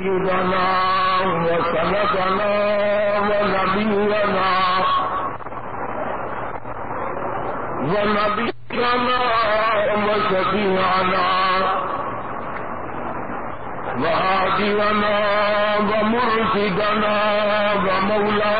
سيدنا وسندنا ونبينا. ونبينا وشفيعنا. وهادينا ومرشدنا ومولانا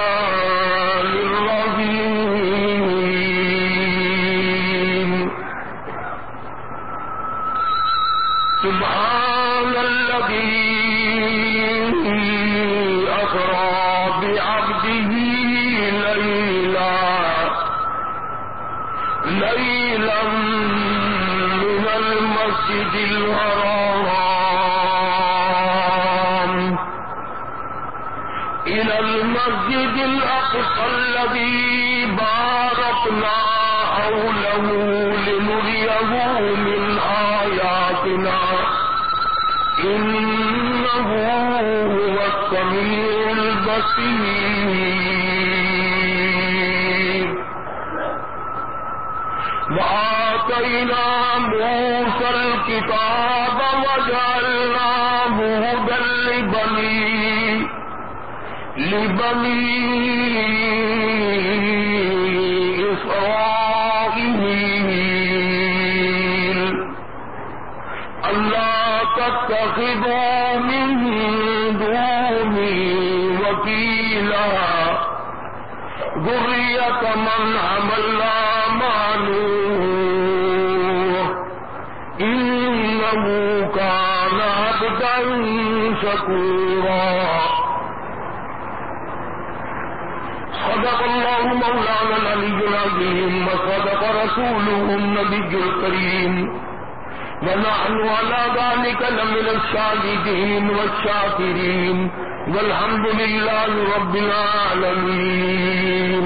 الأقصى الذي باركنا حوله لنريه من آياتنا. إنه هو السميع البصير. وآتينا موسى الكتاب وجعلناه هدى لبني لبني إسرائيل. ألا تتخذوا من دوني وكيلا. ذرية من حملنا مع نوح. إنه كان عبدا شكورا. صدق الله مولانا العلي العظيم وصدق رسوله النبي الكريم. ونحن على ذلك لمن الشاهدين والشاكرين. والحمد لله رب العالمين.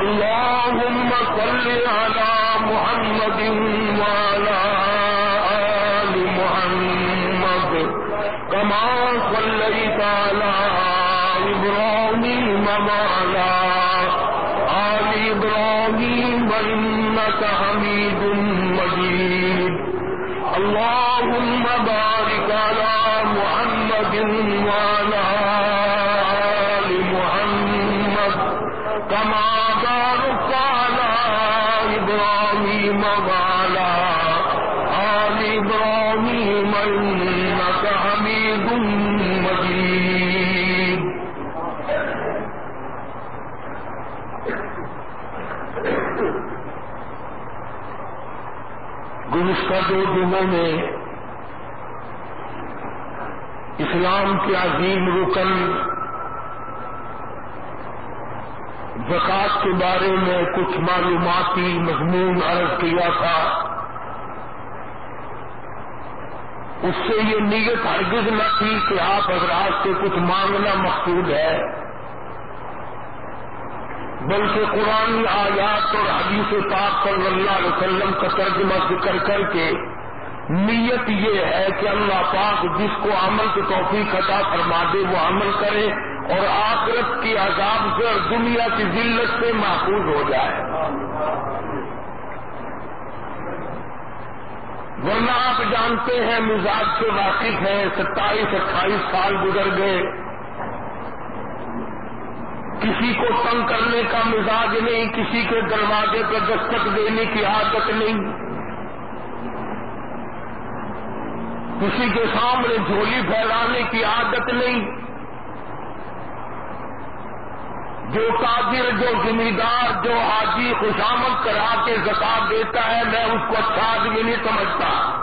اللهم صل على محمد وعلى آل محمد. كما صليت على گزشتہ دو دنوں میں اسلام کے عظیم رکن زکات کے بارے میں کچھ معلوماتی مضمون عرض کیا تھا۔ اس سے یہ نیت ہرگز نہ تھی کہ آپ حضرات سے کچھ مانگنا مقصود ہے۔ بلکہ قرآن آیات اور حدیث پاک صلی اللہ علیہ وسلم کا ترجمہ ذکر کر کے نیت یہ ہے کہ اللہ پاک جس کو عمل کی توفیق عطا فرما دے وہ عمل کرے اور آخرت کی عذاب سے اور دنیا کی ذلت سے محفوظ ہو جائے۔ ورنہ آپ جانتے ہیں مزاج سے واقف ہیں، ستائیس، اٹھائیس سال گزر گئے۔ کسی کو تنگ کرنے کا مزاج نہیں، کسی کے دروازے پر دستک دینے کی عادت نہیں۔ کسی کے سامنے جھولی پھیلانے کی عادت نہیں۔ جو تاجر جو ذمہ دار جو حاجی خوشامد کرا کے زکات دیتا ہے، میں اس کو اچھا آدمی نہیں سمجھتا۔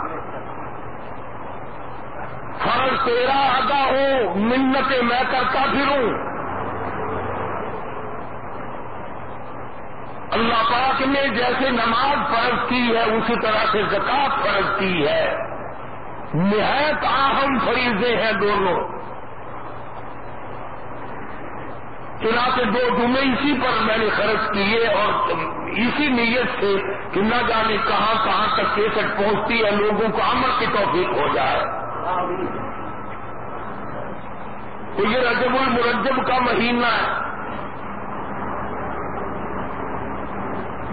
فرض تیرا ادا ہو منت میں کرتا پھروں۔ اللہ پاک نے جیسے نماز فرض کی ہے، اسی طرح سے زکات فرض کی ہے۔ نہایت اہم فریضے ہیں دونوں۔ چنانچہ دو جمعے اسی پر میں نے خرچ کیے اور اسی نیت سے کہ نہ جانے کہاں کہاں تک کیسٹ پہنچتی ہے، لوگوں کو عمل کی توفیق ہو جائے۔ تو یہ رجب المرجب کا مہینہ ہے۔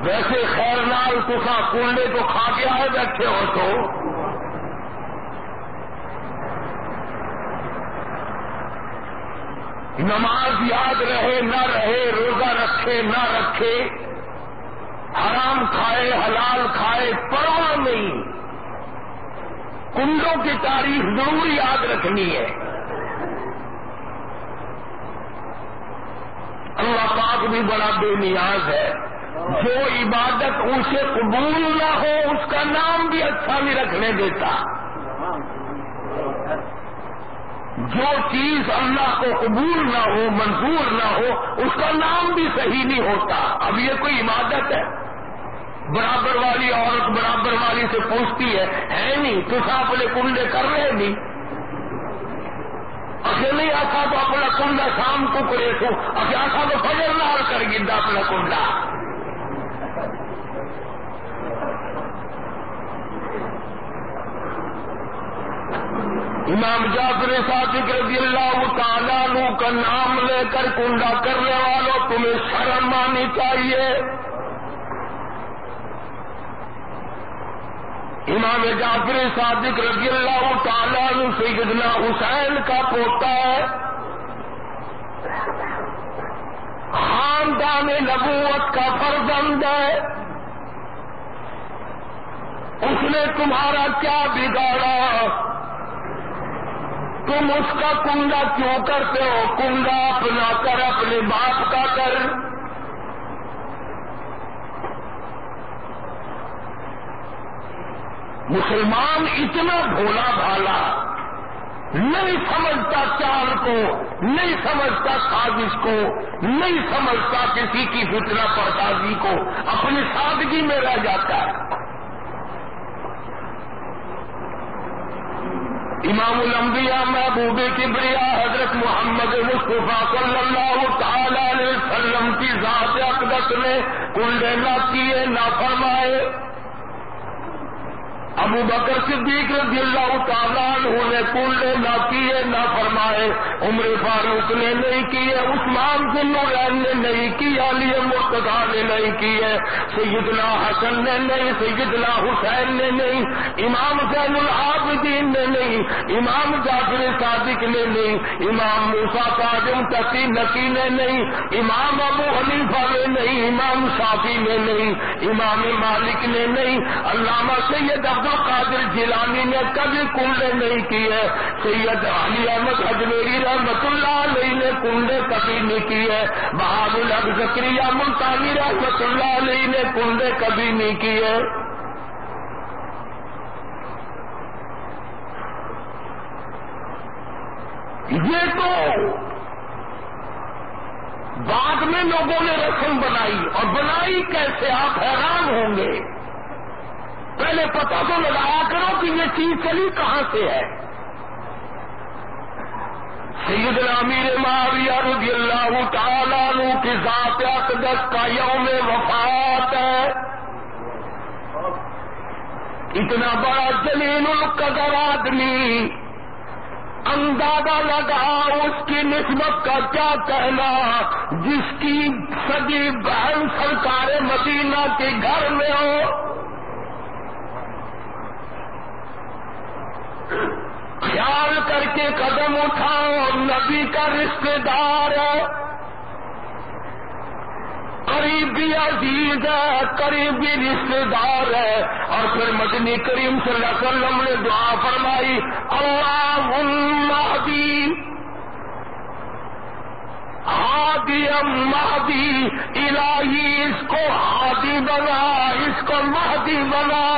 ویسے خیر نال کسا کنڈے تو کھا کے آئے بیٹھے ہو تو۔ نماز یاد رہے، نہ رہے، روزہ رکھے، نہ رکھے، حرام کھائے، حلال کھائے، پرواہ نہیں۔ کنڈوں کی تاریخ ضرور یاد رکھنی ہے۔ اللہ پاک بھی بڑا بے نیاز ہے۔ جو عبادت اسے قبول نہ ہو، اس کا نام بھی اچھا نہیں رکھنے دیتا۔ جو چیز اللہ کو قبول نہ ہو، منظور نہ ہو، اس کا نام بھی صحیح نہیں ہوتا۔ اب یہ کوئی عبادت ہے؟ برابر والی عورت برابر والی سے پوچھتی ہے ہے نہیں، تو اپنے کنڈے کر رہے نہیں نہیں آتا تو اپنا کنڈا شام کو کرے تو آتا تو فجر نال کر گا اپنا کنڈا۔ امام جعفر صادق رضی اللہ تعالیٰ نو کا نام لے کر کنڈا کرنے والوں تمہیں شرم آنی چاہیے۔ امام جعفر صادق رضی اللہ تعالیٰ نو سیدنا حسین کا پوتا ہے۔ خاندان نبوت کا فرزند ہے۔ اس نے تمہارا کیا بگاڑا؟ تم اس کا کنڈا کیوں کرتے ہو؟ کنڈا اپنا کر اپنے باپ کا کر۔ مسلمان اتنا بھولا بھالا، نہیں سمجھتا چار کو، نہیں سمجھتا سازش کو، نہیں سمجھتا کسی کی فتنہ پردازی کو، اپنی سادگی میں رہ جاتا ہے۔ امام الانبیاء محبوب کبریا حضرت محمد مصطفیٰ صلی اللہ تعالی علیہ وسلم کی ذات اقدس میں کل نہ کیے نہ فرمائے ابو بکر صدیق رضی اللہ تعالیٰ عنہ نے کنڈے نہ کیے، نہ فرمائے، عمر فاروق نے نہیں کیے، عثمان ذنورین نے نہیں کیا علی مرتضا نے نہیں کیے، سیدنا حسن نے نہیں، سیدنا حسین نے نہیں، امام زین العابدین نے نہیں، امام جعفر صادق نے نہیں، امام موسا کاجم تقی نقی نے نہیں، امام ابو حنیفہ نے نہیں، امام شافی نے نہیں، امام مالک نے نہیں، علامہ سید عبد قادر جیلانی نے کبھی کنڈے نہیں کیے، سید علی احمد اجمیری رحمت اللہ علیہ نے کنڈے کبھی نہیں کیے بہاد الگ زکری ملتانی رحمت اللہ علیہ نے کنڈے کبھی نہیں کیے۔ یہ تو بعد میں لوگوں نے رسم بنائی، اور بنائی کیسے آپ حیران ہوں گے؟ پہلے پتہ تو لگایا کرو کہ یہ چیز چلی کہاں سے ہے۔ سید امیر معاویہ رضی اللہ تعالیٰ کی ذات اقدس کا یوم وفات ہے۔ اتنا بڑا جلیل القدر آدمی اندازہ لگا اس کی نسبت کا کیا کہنا۔ جس کی سگی بہن سرکار مدینہ کے گھر میں ہو خیال کر کے قدم اٹھاؤ، نبی کا رشتے دار قریبی عزیز ہے، قریبی رشتے دار ہے۔ اور پھر مدنی کریم صلی اللہ علیہ وسلم نے دعا فرمائی اللہ مہدی ہادی مہدی، الہی اس کو ہادی بنا، اس کو مہدی بنا۔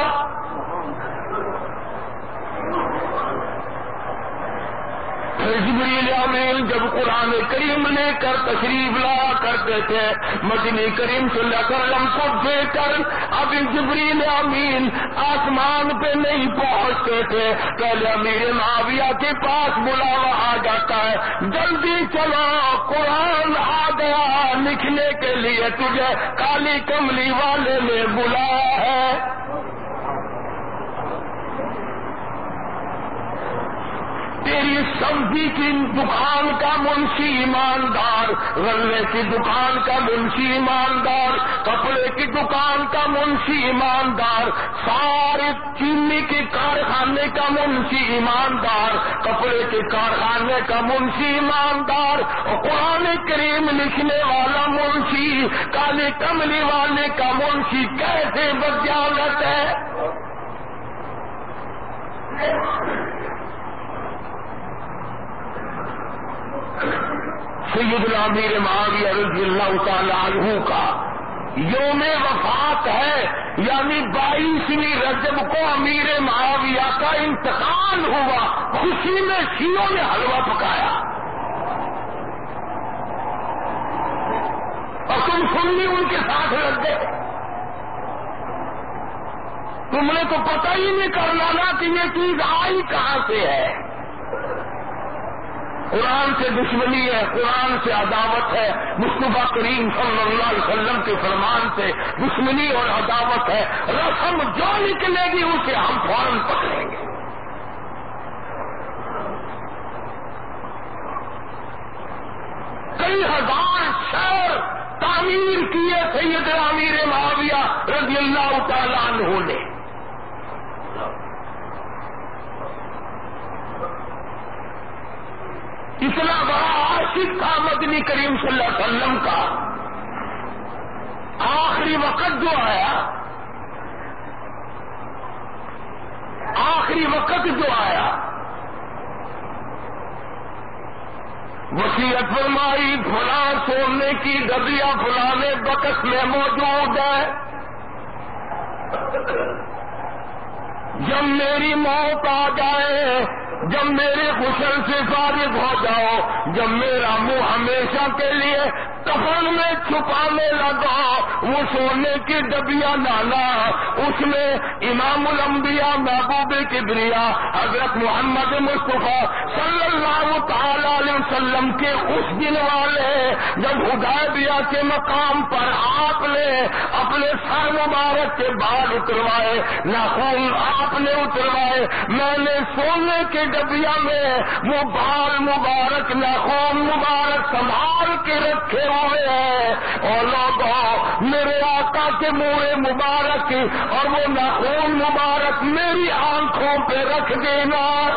جبریل امین جب قرآن کریم لے کر تشریف لایا کرتے تھے، مدنی کریم صلی اللہ علیہ وسلم کو دیکھ کر اب جبریل امین آسمان پہ نہیں پہنچتے تھے۔ پہلے امیر معاویہ کے پاس بلاوا آ جاتا ہے، جلدی چلو، قرآن آ گیا، لکھنے کے لیے تجھے کالی کملی والے نے بلایا ہے۔ تیری سبزی کی دکان کا منشی ایماندار غلے کی دکان کا منشی ایماندار، کپڑے کی دکان کا منشی ایماندار سارے چینی کے کارخانے کا منشی ایماندار، کپڑے کے کارخانے کا منشی ایماندار، اور قرآن کریم لکھنے والا منشی، کالے کملی والے کا منشی کیسے بدیالت ہے؟ سید العمیر معاویہ رضی اللہ تعالی عنہ کا یوم وفات ہے یعنی بائیسویں رجب کو امیر معاویہ کا انتقال ہوا، خوشی میں شیوں نے حلوہ پکایا۔ اور تم سننی ان کے ساتھ لگ گئے تم نے تو پتہ ہی نہیں کرنا نا کہ یہ چیز آئی کہاں سے ہے۔ قرآن سے دشمنی ہے، قرآن سے عداوت ہے۔ مصطفیٰ کریم صلی اللہ علیہ وسلم کے فرمان سے دشمنی اور عداوت ہے۔ رسم جو نکلے گی اسے ہم فوراً پکڑیں گے کئی ہزار شہر تعمیر کیے سید امیر معاویہ رضی اللہ تعالیٰ عنہ نے اتنا بڑا عاشق تھا مدنی کریم صلی اللہ علیہ وسلم کا آخری وقت آیا آخری وقت جو آیا، وسیعت فرمائی، فلاں سونے کی ڈبیا فلانے بکس میں موجود ہے۔ جب میری موت آ جائے، جب میرے غسل سے فارغ ہو جاؤ، جب میرا منہ ہمیشہ کے لیے کفن میں چھپانے لگا وہ سونے کی ڈبیا ڈالا اس میں امام الانبیاء، محبوب کبریا، حضرت محمد مصطفیٰ صلی اللہ تعالی علیہ وسلم کے اس دن والے، جب ہدایبیا کے مقام پر آپ نے اپنے سر مبارک کے بال اتروائے ناخون آپ نے اتروائے، میں نے سونے کے ڈبیا میں وہ بال مبارک ناخون مبارک سنبھال کے رکھے ہوئے ہیں۔ اور لوگوں، میرے آقا کے منہ مبارک اور وہ ناخون مبارک میری آنکھوں پہ رکھ دینا۔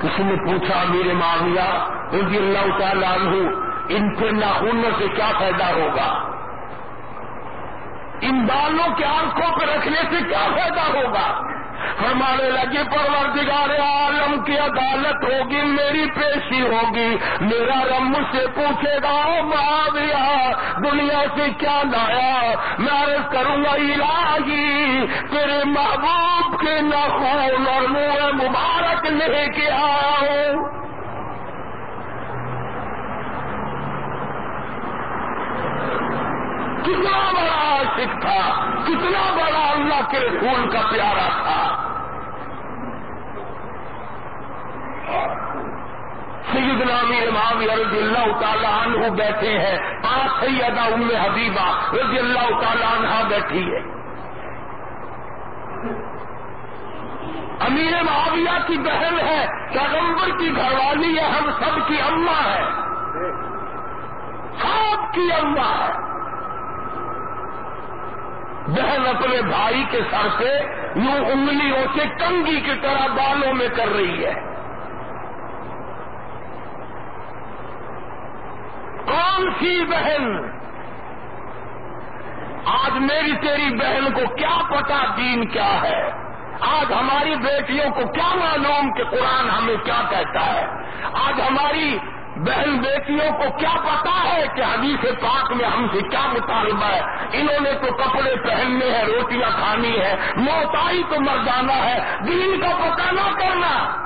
کسی نے پوچھا میرے معاویہ رضی اللہ تعالیٰ عنہ، ان کے ناخونوں سے کیا فائدہ ہوگا؟ ان بالوں کے آنکھوں پہ رکھنے سے کیا فائدہ ہوگا؟ فرمانے لگے، پروردگار عالم کی عدالت ہوگی، میری پیشی ہوگی، میرا رب مجھ سے پوچھے گا معاویہ، دنیا سے کیا لایا، میں عرض کروں گا، الہی، تیرے محبوب کے نخون اور منہ مبارک لے کے آیا ہوں کتنا بڑا عاشق تھا، کتنا بڑا اللہ کے رسول کا پیارا تھا۔ سیدنا امیر معاویہ رضی اللہ تعالیٰ عنہ بیٹھے ہیں۔ پانچ سیدہ ام حبیبہ رضی اللہ تعالیٰ عنہ بیٹھی ہے۔ امیر معاویہ کی بہن ہے، پیغمبر کی گھر والی ہے، ہم سب کی اماں ہے۔ سب کی اماں ہے۔ بہن اپنے بھائی کے سر سے یوں انگلیوں سے کنگی کی طرح بالوں میں کر رہی ہے۔ تھی بہن؟ آج میری تیری بہن کو کیا پتا دین کیا ہے؟ آج ہماری بیٹیوں کو کیا معلوم کہ قرآن ہمیں کیا کہتا ہے؟ آج ہماری بہن بیٹیوں کو کیا پتا ہے کہ حدیث پاک میں ہم سے کیا مطالبہ ہے؟ انہوں نے تو کپڑے پہننے ہیں، روٹیاں کھانی ہے موتائی تو مردانہ ہے، دین کا پتہ نہ کرنا۔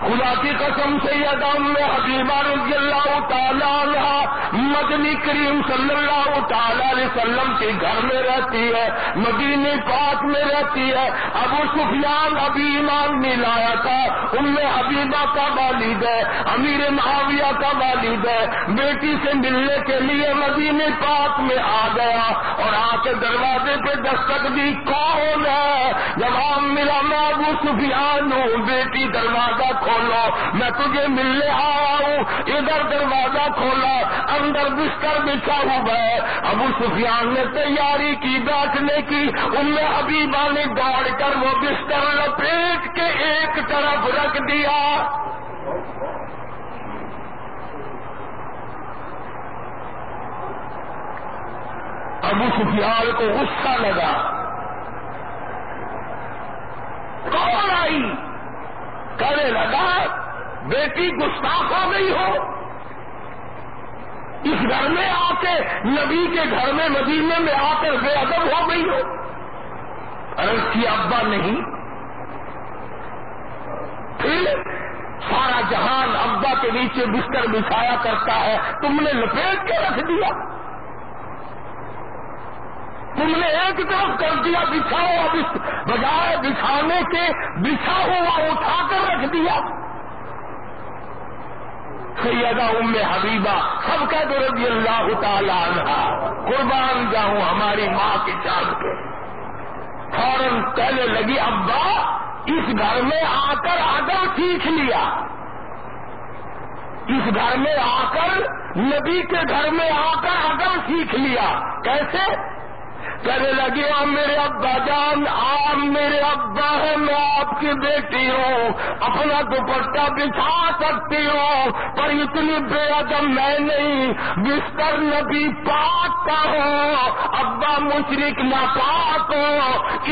خدا کی قسم سے میں حبیبہ رضی اللہ تعالی مدنی کریم صلی اللہ تعالی علیہ وسلم کے گھر میں رہتی ہے مدینی پاک میں رہتی ہے۔ ابو سفیان ابھی ایمان نہیں لایا تھا، ان میں حبیبہ کا والد ہے، امیر معاویہ کا والد ہے۔ بیٹی سے ملنے کے لیے مدینی پاک میں آ گیا اور آ کے دروازے پہ دستک دی، کون ہے؟ جب ملا میں ابو سفیان ہوں، بیٹی دروازہ کھولو۔ میں تجھے ملنے آیا ہوں۔ ادھر دروازہ کھولا، اندر بستر بچھا ہوا ہے۔ ابو سفیان نے تیاری کی، بیٹھنے کی۔ ان میں حبیبہ نے دوڑ کر وہ بستر لپیٹ کے ایک طرف رکھ دیا۔ ابو سفیان کو غصہ لگا۔ کون آئی؟ کہنے لگا، بیٹی گستاخ ہو گئی ہو۔ اس گھر میں آ کے، نبی کے گھر میں مدینے میں آ کر بے ادب ہو گئی ہو۔ عرض کی ابا نہیں۔ پھر سارا جہان ابا کے نیچے بستر بچھایا کرتا ہے۔ تم نے لپیٹ کے رکھ دیا۔ تم نے ایک طرف کر دیا بچھاؤ، اب بجائے بچھانے کے بچھا ہوا اٹھا کر رکھ دیا۔ سیدہ ام حبیبہ سب کا تو رضی اللہ تعالیٰ عنہ قربان جاؤں ہماری ماں کی چاند کے فوراً کہنے لگی، ابا، اس گھر میں آ کر آگر سیکھ لیا۔ اس گھر میں آ کر، نبی کے گھر میں آ کر اگر سیکھ لیا۔ کیسے؟ کہنے لگی آپ میرے ابا جان آپ میرے ابا ہے، میں آپ کی بیٹی ہوں، اپنا دوپٹہ بچھا سکتی ہوں، پر اتنی بے ادب میں نہیں بستر نبی پاک کا ہو ابا مشرق نہ پاک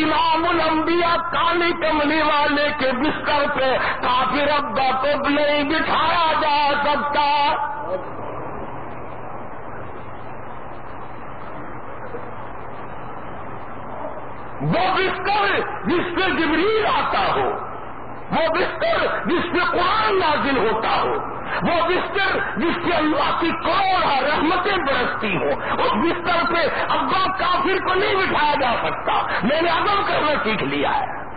امام الانبیاء کالی کملی والے کے بستر پہ کافر ابا کو نہیں بٹھایا جا سکتا. وہ بستر جس پہ جبریل آتا ہو، وہ بستر جس پہ قرآن نازل ہوتا ہو، وہ بستر جس سے اللہ کی کور رحمتیں برستی ہو اس بستر پہ ابا کافر کو نہیں بٹھایا جا سکتا۔ میں نے ادب کرنا سیکھ لیا ہے۔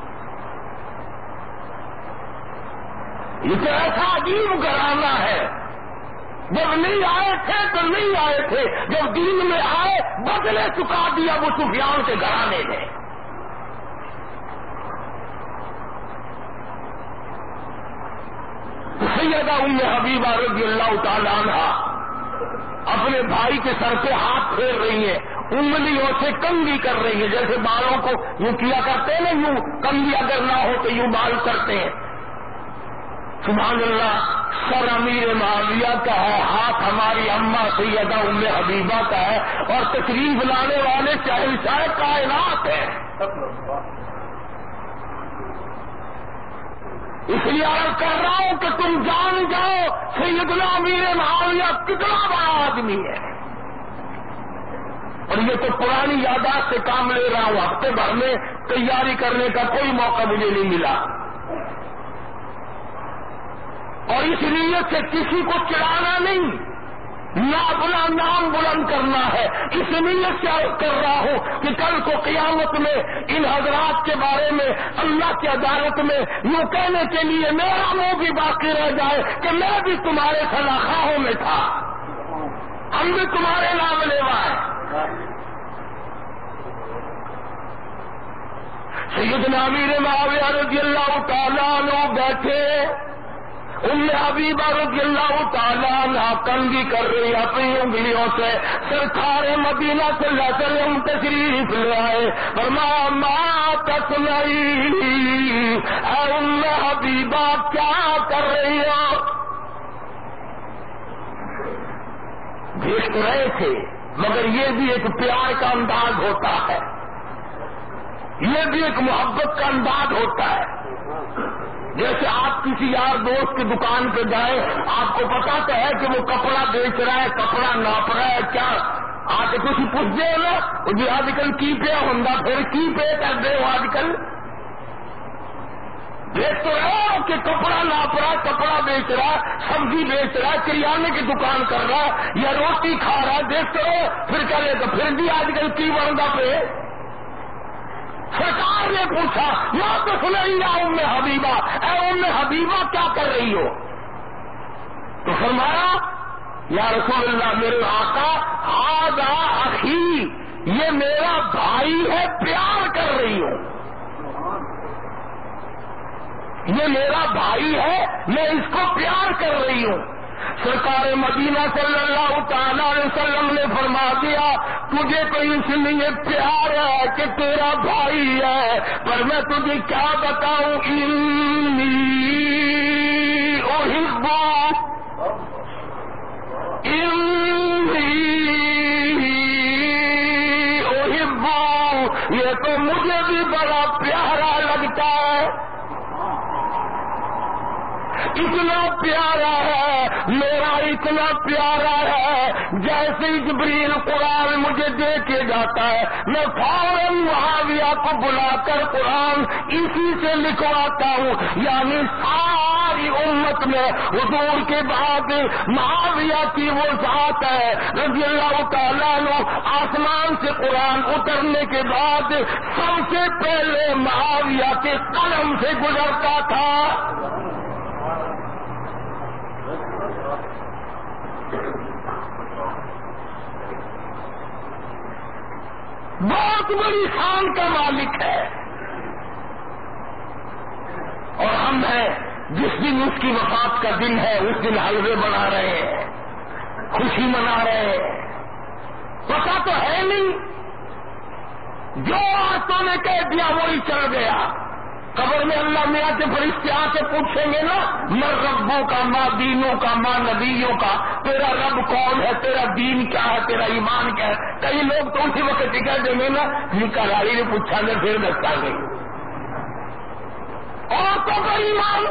یہ تو ایسا عجیب گرانا ہے۔ جب نہیں آئے تھے تو نہیں آئے تھے۔ جب دین میں آئے، بدلے چکا دیا وہ سفیان کے گھرانے میں۔ سیدہ ام حبیبہ رضی اللہ تعالیٰ عنہ اپنے بھائی کے سر پہ ہاتھ پھیر رہی ہیں، انگلیوں سے کنگی کر رہی ہے جیسے بالوں کو یوں کیا کرتے ہیں نا، یوں کنگی اگر نہ ہو تو یوں بال کرتے ہیں۔ سبحان اللہ، سر امیر معاویہ کا ہے، ہاتھ ہماری اما سیدہ ام حبیبہ کا ہے اور تشریف لانے والے چاہے کائنات ہے اس لیے عرض کر رہا ہوں کہ تم جان جاؤ سیدنا امیر معاویہ کتنا بڑا آدمی ہے۔ اور یہ تو پرانی یاداشت سے کام لے رہا ہوں، ہفتے بھر میں تیاری کرنے کا کوئی موقع مجھے نہیں ملا۔ اور اس نیت سے کسی کو چڑھانا نہیں۔ نہ اپنا نام بلند کرنا ہے، اس نیت سے کر رہا ہوں کہ کل کو قیامت میں ان حضرات کے بارے میں، اللہ کی عدالت میں یوں کہنے کے لیے میرا منہ بھی باقی رہ جائے کہ میں بھی تمہارے خلاخواہوں میں تھا۔ ہم بھی تمہارے نام لیوا سید نامی نے معاویہ رضی اللہ تعالیٰ لوگ بیٹھے۔ ان حبیبہ رضی اللہ تعالیٰ نہ کنگی کر رہی اپنی انگلیوں سے، سرکار مدینہ سے اللہ وسلم تشریف لے آئے فرمایا ماں تک نہیں ان حبیبہ کیا کر رہی ہو؟ دیکھ رہے تھے، مگر یہ بھی ایک پیار کا انداز ہوتا ہے۔ یہ بھی ایک محبت کا انداز ہوتا ہے۔ جیسے آپ کسی یار دوست کی دکان پہ جائیں، آپ کو پتا تو ہے کہ وہ کپڑا بیچ رہا ہے، کپڑا ناپ رہا ہے، کیا؟ آ کے کچھ پوچھ دے نا جی آج کل کی پہ ہوں پھر کی پہ کر دے آج کل دیکھ تو رہا کہ کپڑا ناپ رہا، کپڑا بیچ رہا، سبزی بیچ رہا، کریانے کی دکان کر رہا، یا روٹی کھا رہا، دیکھ تو رہو پھر کرے تو پھر بھی آج کل کی بڑھتا پہ سرکار نے پوچھا، یا تو سنائی یا ام حبیبہ۔ اے ام حبیبہ کیا کر رہی ہو؟ تو فرمایا، یا رسول اللہ، میرے آقا آگا اخی، یہ میرا بھائی ہے، پیار کر رہی ہوں۔ یہ میرا بھائی ہے، میں اس کو پیار کر رہی ہوں۔ سرکار مدینہ صلی اللہ تعالی علیہ وسلم نے فرما دیا، تجھے تو اس لیے پیار ہے کہ تیرا بھائی ہے، پر میں تجھے کیا بتاؤں؟ یہ تو مجھے بھی بڑا پیارا لگتا ہے۔ اتنا پیارا ہے میرا اتنا پیارا ہے، جیسے جبریل قرآن مجھے دے کے جاتا ہے، میں فوراً معاویہ کو بلا کر قرآن اسی سے لکھواتا ہوں۔ یعنی ساری امت میں حضور کے بعد معاویہ کی وہ ذات ہے، رضی اللہ تعالیٰ نو آسمان سے قرآن اترنے کے بعد سب سے پہلے معاویہ کے قلم سے گزرتا تھا۔ بہت بڑی شان کا مالک ہے۔ اور ہم ہیں جس دن اس کی وفات کا دن ہے، اس دن حلوے بنا رہے ہیں، خوشی منا رہے ہیں۔ پتا تو ہے نہیں جو آٹوں نے کہہ دیا وہی چل گیا۔ قبر میں اللہ میاں کے فرشتے آ کے پوچھیں گے نا مر ربوں کا ماں دینوں کا ماں نبیوں کا، تیرا رب کون ہے؟ تیرا دین کیا ہے؟ تیرا ایمان کیا ہے؟ کئی لوگ تو اسی وقت ٹکا دیں گے نا نکالی نے پوچھا گے پھر دستا گئی اور تو کا ایمان۔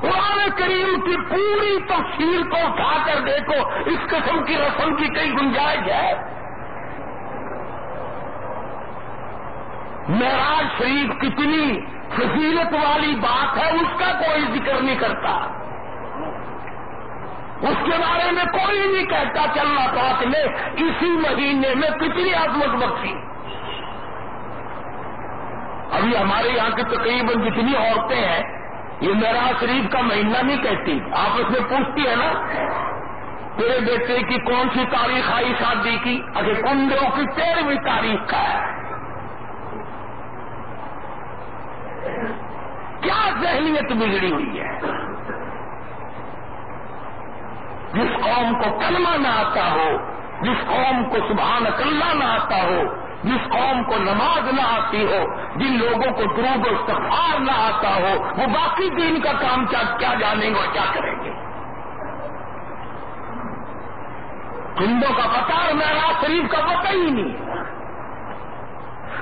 قرآن کریم کی پوری تفصیل کو اٹھا کر دیکھو، اس قسم کی رسم کی کئی گنجائش ہے۔ معراج شریف کتنی فضیلت والی بات ہے، اس کا کوئی ذکر نہیں کرتا۔ اس کے بارے میں کوئی نہیں کہتا کہ اللہ پاک نے اسی مہینے میں کتنی عظمت بخشی۔ ابھی ہمارے یہاں کی تقریباً جتنی عورتیں ہیں، یہ معراج شریف کا مہینہ نہیں کہتی۔ آپ اس میں پوچھتی ہے نا، تیرے بیٹے کی کون سی تاریخ آئی شادی کی؟ اگر کنڈوں کی تیرہویں تاریخ کا ہے۔ کیا ذہنیت بگڑی ہوئی ہے؟ جس قوم کو کلمہ نہ آتا ہو، جس قوم کو سبحان اللہ نہ آتا ہو، جس قوم کو نماز نہ آتی ہو، جن لوگوں کو درود و استغفار نہ آتا ہو، وہ باقی دین کا کام کیا جانیں گے اور کیا کریں گے؟ ہندو کا پتا اور میرا شریف کا پتہ ہی نہیں۔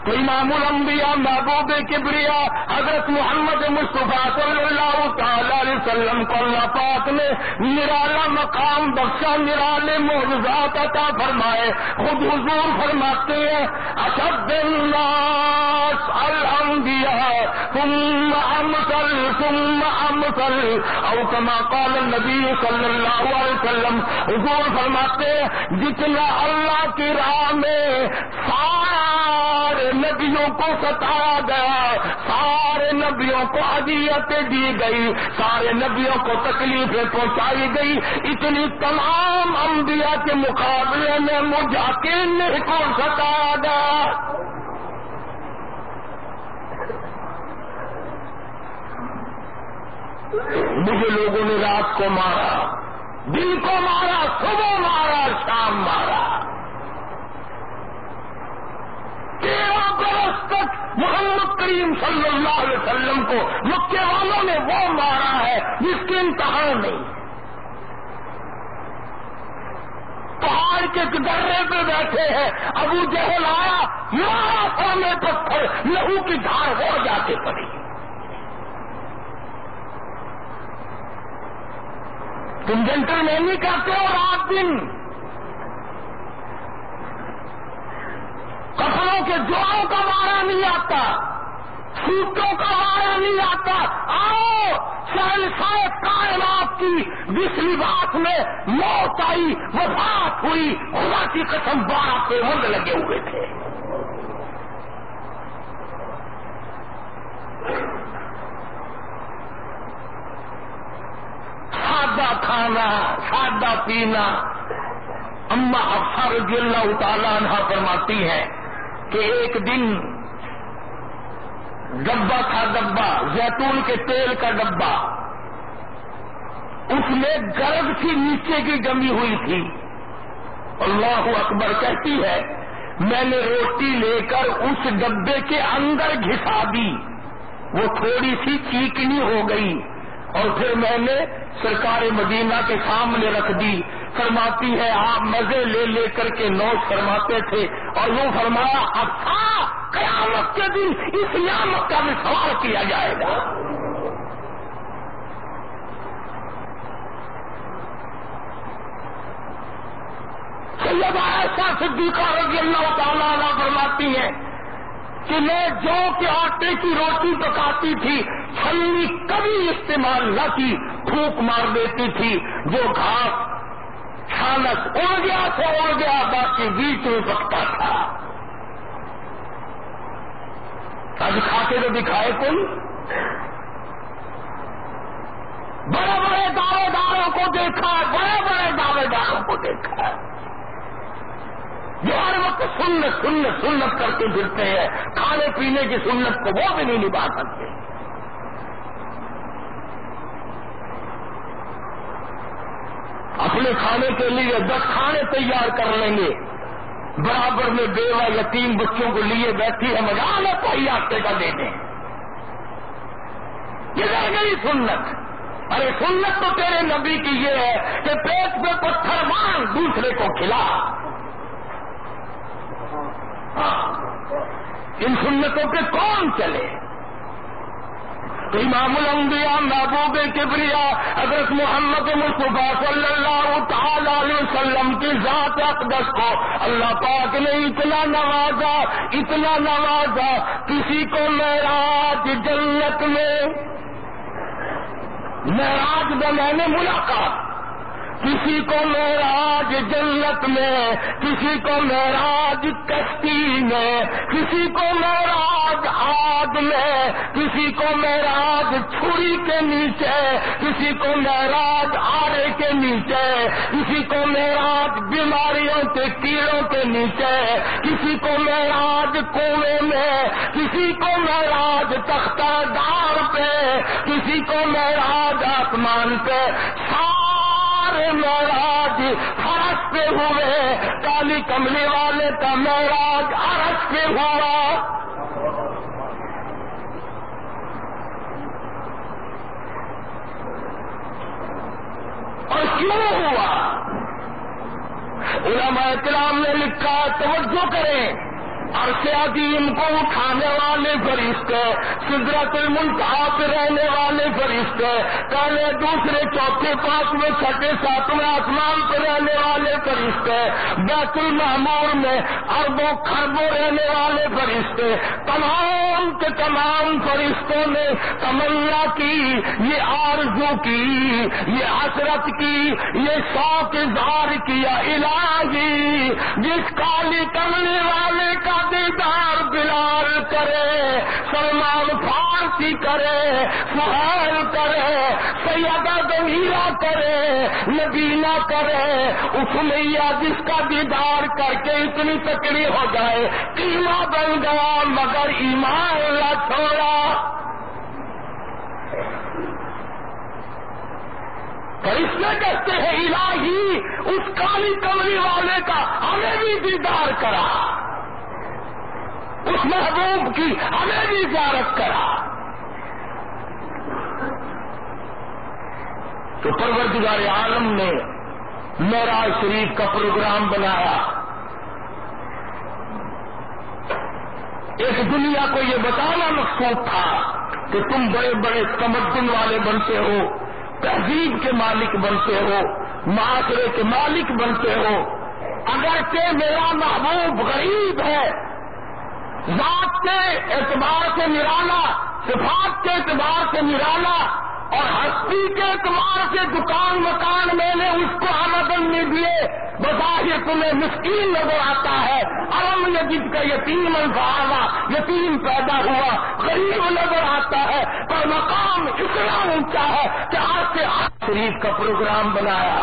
تو امام الانبیاء محبوب کبریا، حضرت محمد مصطفیٰ صلی اللہ تعالی علیہ وسلم کو اللہ پاک نے نرالا مقام بخشا، نرالے معجزات عطا فرمائے، خود حضور فرماتے ہیں، اشد الناس الانبیاء، ثم امثل ثم امثل، او کما قال النبی صلی اللہ علیہ وسلم، حضور فرماتے ہیں، جتنا اللہ کی راہ میں سارے نبیوں کو ستایا گیا۔ سارے نبیوں کو اذیتیں دی گئی۔ سارے نبیوں کو تکلیفیں پہنچائی گئی۔ اتنی تمام انبیاء کے مقابلے میں مجاکین نہیں کو ستایا گیا۔ مجھے لوگوں نے رات کو مارا، دن کو مارا، صبح مارا، شام مارا۔ تیرہ برس تک محمد کریم صلی اللہ علیہ وسلم کو مکے والوں نے وہ مارا ہے جس کی انتہا نہیں۔ پہاڑ کے درے پہ بیٹھے ہیں، ابو جہل آیا، مارا سامنے پتھر، لہو کی دھار ہو جاتے پڑی تم جنٹر میں نہیں کرتے ہو رات دن؟ کے جوڑوں کا مارا نہیں آتا، سوٹوں کا مارا نہیں آتا۔ آؤ شہر کائنات کی جس لباس میں موت آئی، وفات ہوئی، خدا کی قسم بارہ پہ مند لگے ہوئے تھے۔ سادہ کھانا، سادہ پینا۔ اما افسر رضی اللہ تعالیٰ عنہ فرماتی ہے کہ ایک دن ڈبا تھا ڈبا زیتون کے تیل کا ڈبا اس میں گرد سی نیچے کی جمی ہوئی تھی۔ اللہ اکبر کہتی ہے، میں نے روٹی لے کر اس ڈبے کے اندر گھسا دی۔ وہ تھوڑی سی چیکنی ہو گئی اور پھر میں نے سرکار مدینہ کے سامنے رکھ دی۔ فرماتی ہے، آپ مزے لے لے کر کے نوٹ فرماتے تھے اور وہ فرمایا اچھا قیامت کے دن اس نعمت کا بھی سوال کیا جائے گا۔ سیدہ ایسا صدیقہ رضی اللہ تعالیٰ عنہ فرماتی ہے کہ میں جو کہ آٹے کی روٹی پکاتی تھی، چھلنی کبھی استعمال نہ کی پھوک مار دیتی تھی، جو گھاس چھانک اڑ گیا تو اڑ گیا، باقی بیچ میں پکتا تھا۔ آج کھا کے تو دکھائے کوئی؟ بڑے بڑے دعوے داروں کو دیکھا، بڑے بڑے دعوے داروں کو دیکھا۔ جو ہر وقت سنت سنت سنت کرتے پھرتے ہیں، کھانے پینے کی سنت کو وہ بھی نہیں نبھا سکتے۔ اپنے کھانے کے لیے دس کھانے تیار کر لیں گے۔ برابر میں بیوہ یتیم بچوں کو لیے بیٹھی ہے مزہ نہ کوئی آتے کا دے دیں یہ رہ گئی سنت۔ ارے سنت تو تیرے نبی کی یہ ہے کہ پیٹ پہ پتھر مان دوسرے کو کھلا۔ ہاں۔ ان سنتوں پہ کون چلے؟ امام الانبیاء محبوب کبریا حضرت محمد مصطفیٰ صلی اللہ تعالی علیہ وسلم کی ذات اقدس کو اللہ پاک نے اتنا نوازا اتنا نوازا، کسی کو معراج جنت میں، معراج بنانے ملاقات کسی کو معراج جنت میں، کسی کو معراج کشتی میں، کسی کو معراج آگ میں، کسی کو معراج چھری کے نیچے، کسی کو معراج آرے کے نیچے، کسی کو معراج بیماریوں کے کیڑوں کے نیچے، کسی کو معراج کنویں میں، کسی کو معراج تختہ دار پہ، کسی کو معراج آسمان پہ۔ معراج فرش پہ ہوئے، کالی کملی والے کا معراج عرش پہ ہوا۔ اور کیوں ہوا؟ علماء کرام نے لکھا، توجہ کریں۔ عرص عظیم کو اٹھانے والے فرشتے، سدرت المنتہا پہ رہنے والے فرشتے پہلے دوسرے چوتھے پانچویں چھٹے ساتویں آسمان پہ رہنے والے فرشتے، بیت المحمور میں اربوں خربوں رہنے والے فرشتے، تمام کے تمام فرشتوں نے تمنا کی، یہ آرزو کی، یہ حسرت کی، یہ شوق اظہار کیا الہی، جس کالی کملی والے کا دیدار بلال کرے، سلمان فارسی کرے، سہیل کرے، سیدہ گمیا کرے نبینا کرے، اس لیا جس کا دیدار کر کے اتنی تکڑی ہو جائے، قیمہ بن گیا، مگر ایمان اللہ چھوڑا۔ فرشتے کہتے ہیں، الہی، اس کالی کمری والے کا ہمیں بھی دیدار کرا۔ اس محبوب کی ہمیں بھی زیارت کرا۔ تو پروردگار عالم نے معراج شریف کا پروگرام بنایا۔ ایک دنیا کو یہ بتانا مقصود تھا کہ تم بڑے بڑے تمدن والے بنتے ہو، تہذیب کے مالک بنتے ہو، معاشرے کے مالک بنتے ہو۔ اگر کہ میرا محبوب غریب ہے ذات کے اعتبار سے نرالا، صفات کے اعتبار سے نرالا، اور ہستی کے اعتبار سے دکان، مکان میں نے اس کو آمدن نہیں دیے، بظاہر تمہیں مسکین نظر آتا ہے ارم یجد کا یتیم الفاظا یتیم پیدا ہوا، غریب نظر آتا ہے، پر مقام اتنا اونچا ہے کہ آج سے آج شریف کا پروگرام بنایا۔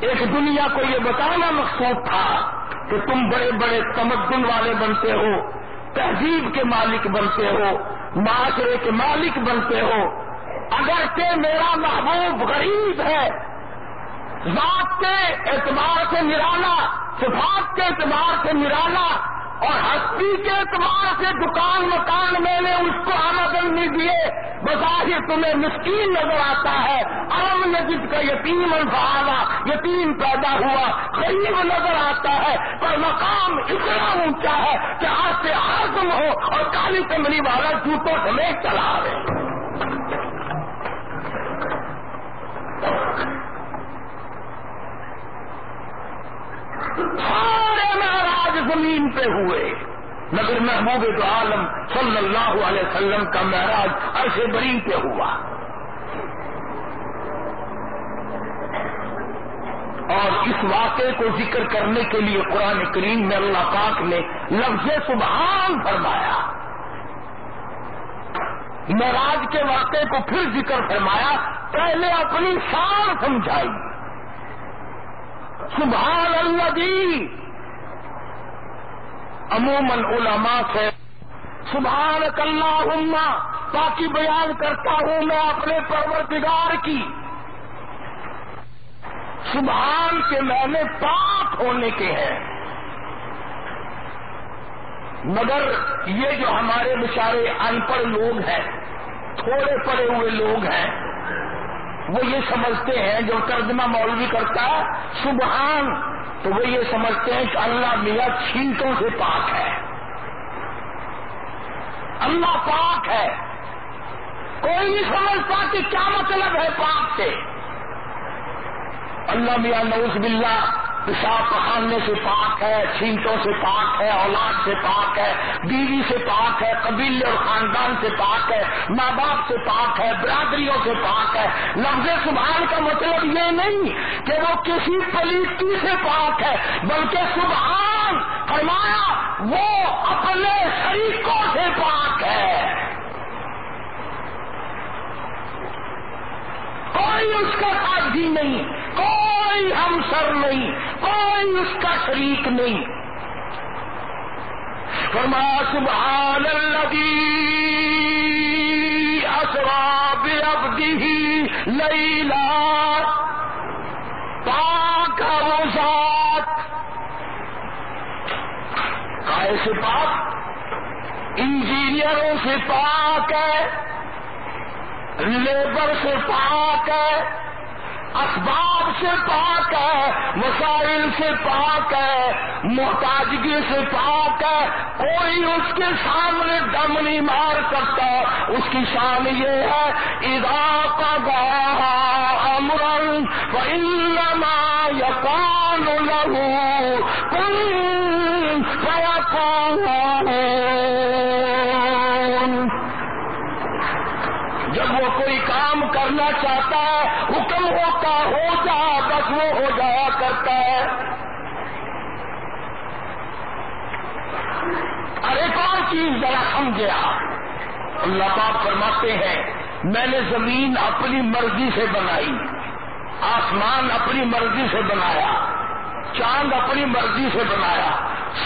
ایک دنیا کو یہ بتانا مقصود تھا کہ تم بڑے بڑے تمدن والے بنتے ہو، تہذیب کے مالک بنتے ہو، معاشرے کے مالک بنتے ہو۔ اگر کہ میرا محبوب غریب ہے، ذات کے اعتبار سے نرالا، صفات کے اعتبار سے نرالا اور ہستی کے اعتبار سے دکان مکان میں نے اس کو آمدن نہیں دیے، بظاہر تمہیں مسکین نظر آتا ہے۔ ارم نجد کا یتیم الفاظا یتیم پیدا ہوا، غریب نظر آتا ہے۔ پر مقام اتنا اونچا ہے کہ آج سے آزم ہو اور کالی کمری والا جوتوں سمیت چلا رہے سارے ہاں مہاراج! زمین پہ ہوئے۔ مگر محبوب تو عالم صلی اللہ علیہ وسلم کا مہاراج ایسے بری پہ ہوا۔ اور اس واقعے کو ذکر کرنے کے لیے قرآن کریم میں اللہ پاک نے لفظ سبحان فرمایا۔ مہاراج کے واقعے کو پھر ذکر فرمایا، پہلے اپنی شان سمجھائی۔ سبحان اللہ دی عموماً علماء سے سبحان اللہ باقی بیان کرتا ہوں میں اپنے پروردگار کی۔ سبحان کے میں نے پاک ہونے کے ہیں۔ مگر یہ جو ہمارے بچارے ان پڑھ لوگ ہیں، تھوڑے پڑے ہوئے لوگ ہیں، وہ یہ سمجھتے ہیں جو ترجمہ مولوی کرتا ہے، سبحان تو وہ یہ سمجھتے ہیں کہ اللہ میاں چھینٹوں سے پاک ہے۔ اللہ پاک ہے۔ کوئی نہیں سمجھتا کہ کیا مطلب ہے پاک سے۔ اللہ میاں نوز باللہ پیشاب پخانے سے پاک ہے، چھینٹوں سے پاک ہے، اولاد سے پاک ہے، بیوی سے پاک ہے، قبیلے اور خاندان سے پاک ہے ماں باپ سے پاک ہے، برادریوں سے پاک ہے۔ لفظ سبحان کا مطلب یہ نہیں کہ وہ کسی پلیٹی سے پاک ہے، بلکہ سبحان فرمایا وہ اپنے شریکوں سے پاک ہے۔ کوئی اس کا ساتھی جی نہیں۔ کوئی ہم سر نہیں، کوئی اس کا شریک نہیں۔ فرمایا سبحان الذي اسرا بعبده ليلا پاک ہے وہ ذات۔ کائے سے پاک؟ انجینئروں سے پاک ہے، لیبر سے پاک ہے۔ اسباب سے پاک ہے مسائل سے پاک ہے، محتاجگی سے پاک ہے، کوئی اس کے سامنے دم نہیں مار سکتا۔ اس کی شان یہ ہے ادا کا گا امرن انما یقان لہو ارے کون چیز ذرا سمجھے اللہ پاک فرماتے ہیں، میں نے زمین اپنی مرضی سے بنائی، آسمان اپنی مرضی سے بنایا، چاند اپنی مرضی سے بنایا،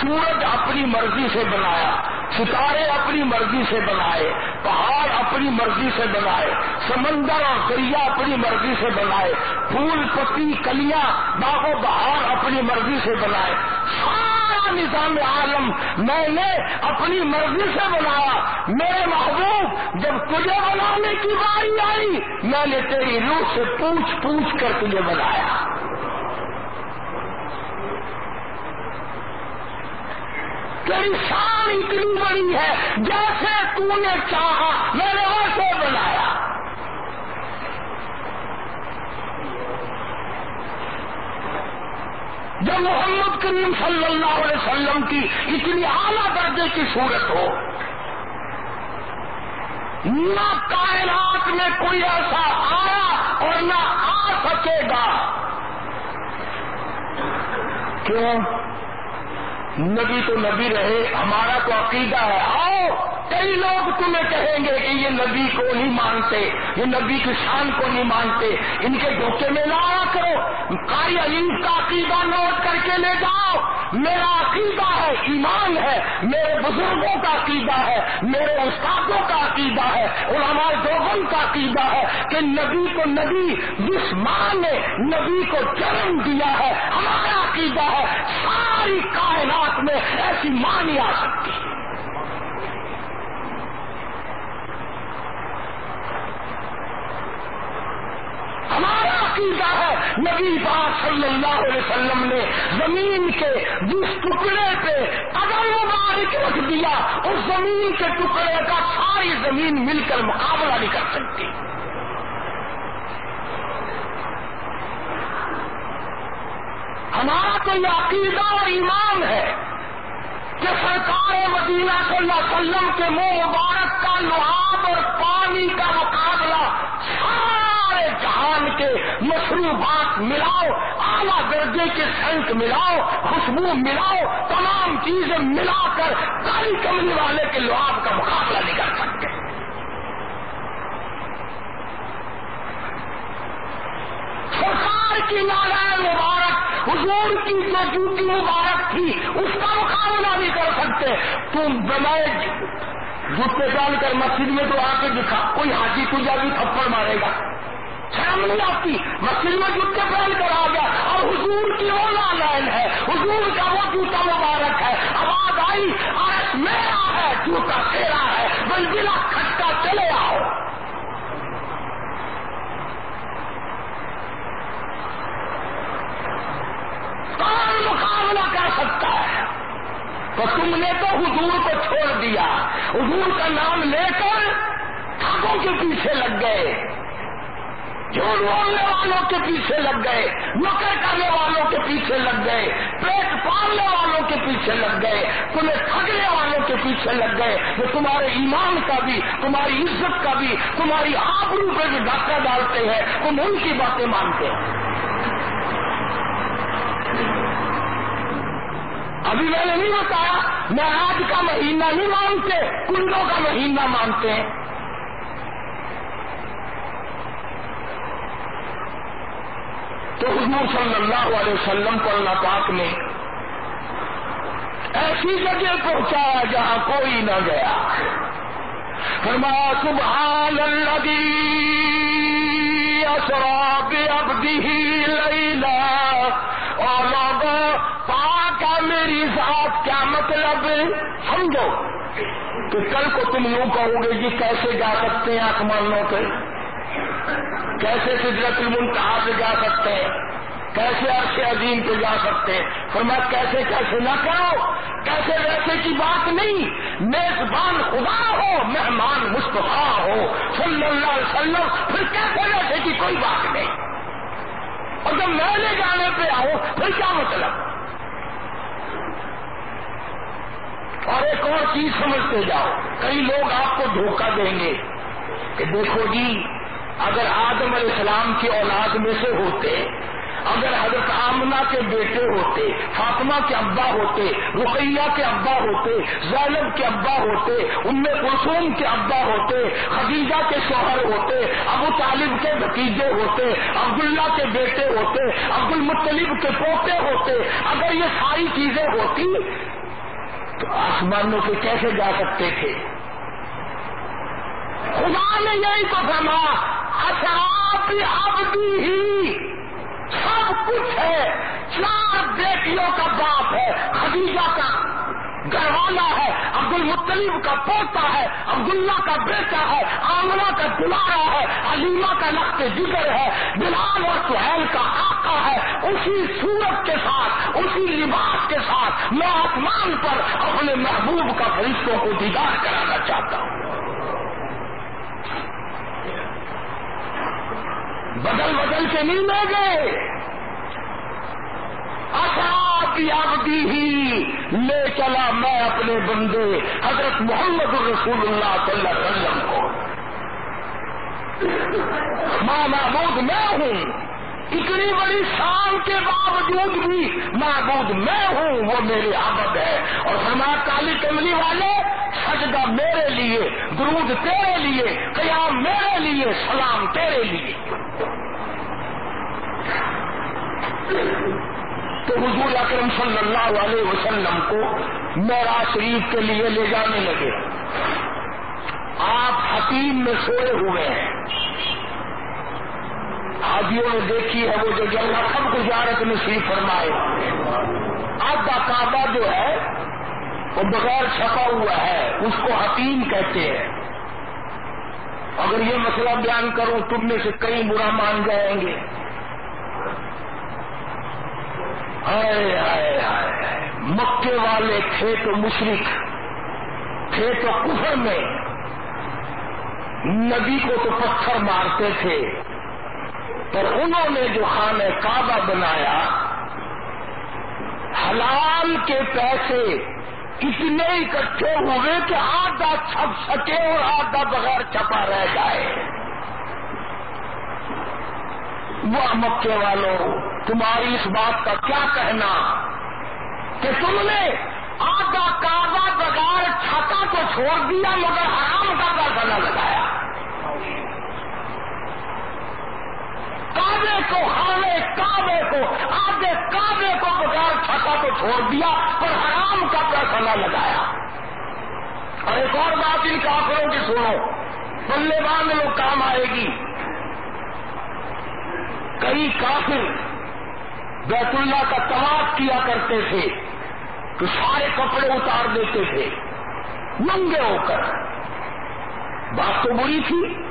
سورج اپنی مرضی سے بنایا، ستارے اپنی مرضی سے بنائے، پہاڑ اپنی مرضی سے بنائے، سمندر اور دریا اپنی مرضی سے بنائے، پھول، پتی، کلیاں، باغ و بہار اپنی مرضی سے بنائے۔ نظام عالم میں نے اپنی مرضی سے بنایا۔ میرے محبوب، جب تجھے بنانے کی باری آئی، میں نے تیری روح سے پوچھ پوچھ کر تجھے بنایا۔ تیری شان اتنی بڑی ہے جیسے تو نے چاہا، میں نے ویسے بنایا۔ جب محمد کریم صلی اللہ علیہ وسلم کی اتنی اعلیٰ درجے کی صورت ہو، نہ کائنات میں کوئی ایسا آیا اور نہ آ سکے گا۔ کیوں؟ نبی تو نبی رہے، ہمارا تو عقیدہ ہے، آؤ۔ کئی لوگ تمہیں کہیں گے کہ یہ نبی کو نہیں مانتے، یہ نبی کی شان کو نہیں مانتے، ان کے دھوکے میں لایا کرو کاری علیم کا عقیدہ نوٹ کر کے لے جاؤ۔ میرا عقیدہ ہے ایمان ہے، میرے بزرگوں کا عقیدہ ہے، میرے استادوں کا عقیدہ ہے اور ہمارے دوگن کا عقیدہ ہے کہ نبی کو نبی جس ماں نے نبی کو جنم دیا ہے، ہمارا عقیدہ ہے۔ ساری کائنات میں ایسی ماں نہیں آ سکتی ہمارا عقیدہ ہے، نبی پاک صلی اللہ علیہ وسلم نے زمین کے جس ٹکڑے پہ اگر مبارک رکھ دیا، اس زمین کے ٹکڑے کا ساری زمین مل کر مقابلہ نہیں کر سکتی۔ ہمارا تو یہ عقیدہ اور ایمان ہے کہ سرکار مدینہ صلی اللہ علیہ وسلم کے منہ مبارک کا لحاظ اور پانی کا مقابلہ سارے جہان کے مشروبات ملاؤ، اعلیٰ درجے کے سینٹ ملاؤ، خوشبو ملاؤ، تمام چیزیں ملا کر کالی کملی والے کے لواب کا مقابلہ نہیں کر سکتے۔ سرکار کی نالائن مبارک، حضور کی جو جوتی مبارک تھی، اس کا مقابلہ نہیں کر سکتے۔ تم بنائے جوتے ڈال کر مسجد میں تو آ کے دکھا، کوئی حاجی تجھا بھی تھپڑ مارے گا۔ شرم نہیں آتی مسجد میں جوتے پہن کر آ گیا اور حضور کی وہ لائن ہے۔ حضور کا وہ جوتا مبارک ہے۔ آواز آئی، آج میرا ہے، جوتا تیرا ہے۔ بل کھٹکا چلے آؤ۔ کون مقابلہ کر سکتا ہے؟ تو تم نے تو حضور کو چھوڑ دیا۔ حضور کا نام لے کر ٹھاکوں کے پیچھے لگ گئے۔ جھوٹ بولنے والوں کے پیچھے لگ گئے، نوکر کرنے والوں کے پیچھے لگ گئے، پیٹ پالنے والوں کے پیچھے لگ گئے تمہیں ٹھگنے والوں کے پیچھے لگ گئے جو تمہارے ایمان کا بھی، تمہاری عزت کا بھی، تمہاری آبرو پہ بھی ڈاکہ ڈالتے ہیں، تم ان کی باتیں مانتے ہیں ابھی میں نے نہیں بتایا، میں آج کا مہینہ نہیں مانتے، کنڈوں کا مہینہ مانتے ہیں۔ تو حضور صلی اللہ علیہ وسلم کو اللہ پاک نے ایسی جگہ پہنچایا جہاں کوئی نہ گیا۔ فرمایا سبحان الذی اسرا بعبده لیلا اور لوگوں پاک ہے میری ذات، کیا مطلب؟ سمجھو کہ کل کو تم یوں کہو گے جی کیسے جا سکتے ہیں آسمانوں پہ؟ کیسے سدرت المنتہا پہ جا سکتے ہیں؟ کیسے عرش عظیم پہ جا سکتے ہیں؟ فرمایا، کیسے کیسے نہ کرو؟ کیسے ویسے کی بات نہیں؟ میزبان خدا ہو، مہمان مصطفیٰ ہو۔ صلی اللہ علیہ وسلم، پھر کیسے ویسے کی کوئی بات نہیں؟ اور جب میں لے جانے پہ آؤ پھر کیا مطلب؟ اور ایک اور چیز سمجھتے جاؤ، کئی لوگ آپ کو دھوکہ دیں گے کہ دیکھو جی اگر آدم علیہ السلام کی اولاد میں سے ہوتے، اگر حضرت آمنہ کے بیٹے ہوتے، فاطمہ کے ابا ہوتے، رقیہ کے ابا ہوتے، زینب کے ابا ہوتے، ام کلثوم کے ابا ہوتے، خدیجہ کے شوہر ہوتے، ابو طالب کے بھتیجے ہوتے، عبداللہ کے بیٹے ہوتے عبد المطلب کے پوتے ہوتے، اگر یہ ساری چیزیں ہوتی، تو آسمانوں کے کیسے جا سکتے تھے؟ خدا نے یہی تو فرما اشراف اچھا ابدی ہی سب کچھ ہے، چار بیٹیوں کا باپ ہے، خدیجہ کا گھر والا ہے عبد المطلیب کا پوتا ہے، عبداللہ کا بیٹا ہے آمنا کا دلارا ہے، علیمہ کا لخت جگر ہے، بلال اور سہیل کا آقا ہے، اسی سورت کے ساتھ، اسی لباس کے ساتھ میں آسمان پر اپنے محبوب کا فرشتوں کو دیدار کرانا چاہتا ہوں۔ بدل بدل کے نہیں لے گئے آبدی ہی لے چلا میں اپنے بندے حضرت محمد الرسول اللہ صلی اللہ علیہ وسلم کو۔ ماں معبود میں ہوں۔ اتنی بڑی شان کے باوجود بھی معبود میں ہوں، وہ میرے آبد ہے۔ اور فرما کالی کملی والے سجدہ میرے لیے، درود تیرے لیے، قیام میرے لیے، سلام تیرے لیے۔ تو حضور اکرم صلی اللہ علیہ وسلم کو میرا شریف کے لیے لے جانے لگے۔ آپ حتیم میں سوئے ہوئے ہیں۔ حاجیوں نے دیکھی ہے وہ جو جگہ سب گزارت نصیب فرمائے۔ آپ کا کعبہ جو ہے وہ بغیر چھپا ہوا ہے، اس کو حتیم کہتے ہیں۔ اگر یہ مسئلہ بیان کروں، تم میں سے کئی برا مان جائیں گے۔ آئے آئے آئے مکے والے تھے تو مشرق تھے تو کفر میں۔ ندی کو تو پتھر مارتے تھے۔ پر انہوں نے جو خانہ کعبہ بنایا، حلال کے پیسے اتنے اکٹھے ہوئے کہ آدھا چھپ سکے اور آدھا بغیر چھپا رہ جائے۔ وہ مکے والوں، تمہاری اس بات کا کیا کہنا؟ کہ تم نے آدھا کاغا بغیر چھتا کو چھوڑ دیا مگر حرام کا پیسہ نہ لگایا۔ کعبے کو ہارے کعبے کو، آدھے کعبے کو بغیر چھتا کو چھوڑ دیا، پر حرام کا پیسہ نہ لگایا۔ اور ایک اور بات ان کافروں کی سنو، بلے باندھ لوگ کام آئے گی۔ کئی کافر بیت اللہ کا طواف کیا کرتے تھے، تو سارے کپڑے اتار دیتے تھے، ننگے ہو کر۔ بات تو بری تھی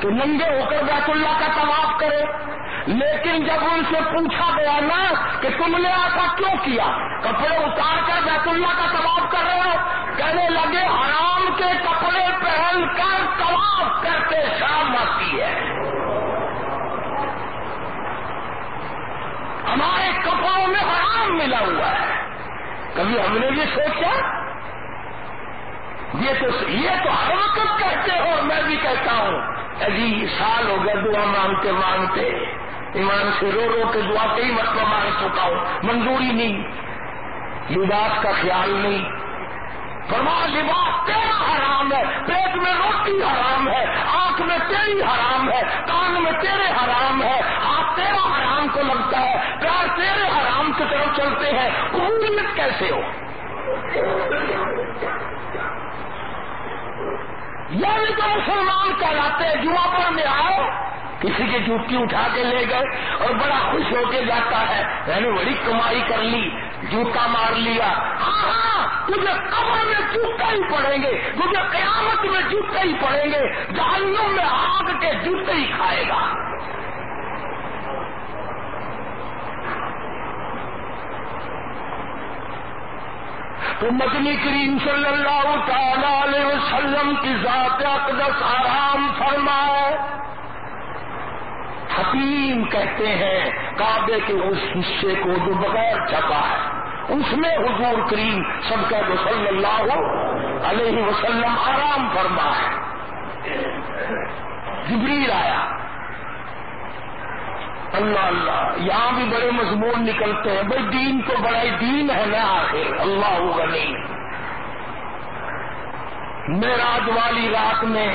تو ننگے ہو کر بیت اللہ کا طواف کرے۔ لیکن جب ان سے پوچھا گیا نا کہ تم نے ایسا کیوں کیا، کپڑے اتار کر بیت اللہ کا طواف کر رہے ہو، کہنے لگے، حرام کے کپڑے پہن کر طواف کرتے شام آتی ہے۔ ہمارے کپڑوں میں حرام ملا ہوا ہے۔ کبھی ہم نے یہ سوچا؟ یہ تو یہ تو ہر وقت کہتے ہو میں بھی کہتا ہوں ابھی سال ہو گیا دعا مانگتے مانگتے۔ ایمان سے رو رو کے دعا کئی مرتبہ مانگ چکا ہوں. منظوری نہیں. لباس کا خیال نہیں. فرما لباس تیرا حرام ہے. پیٹ میں روٹی حرام ہے. آنکھ میں تیری حرام ہے. کان میں تیرے حرام ہے. ہاتھ تیرا حرام کو لگتا ہے. پیار تیرے حرام کی طرف چلتے ہیں. قبولیت کیسے ہو؟ یہ بھی تو مسلمان کہلاتے ہیں، جمعہ پر میں آئے کسی کی جوتی اٹھا کے لے گئے اور بڑا خوش ہو کے جاتا ہے۔ میں نے بڑی کمائی کر لی، جوتا مار لیا۔ ہاں ہاں تجھے قبر میں جوتا ہی پڑیں گے تجھے قیامت میں جوتے ہی پڑیں گے، جہنم میں آگ کے جوتے ہی کھائے گا۔ تو مدنی کریم صلی اللہ تعالی علیہ وسلم کی ذات اقدس آرام فرمائے۔ حکیم کہتے ہیں، کعبے کے اس حصے کو جو بغیر چھپا ہے۔ اس میں حضور کریم سب کا جو صلی اللہ علیہ وسلم آرام فرما ہے۔ جبریل آیا۔ اللہ اللہ، یہاں بھی بڑے مضمون نکلتے ہیں۔ بھائی دین تو بڑا ہی دین ہے نا آخر۔ اللہ ہوگا نہیں میراج والی رات میں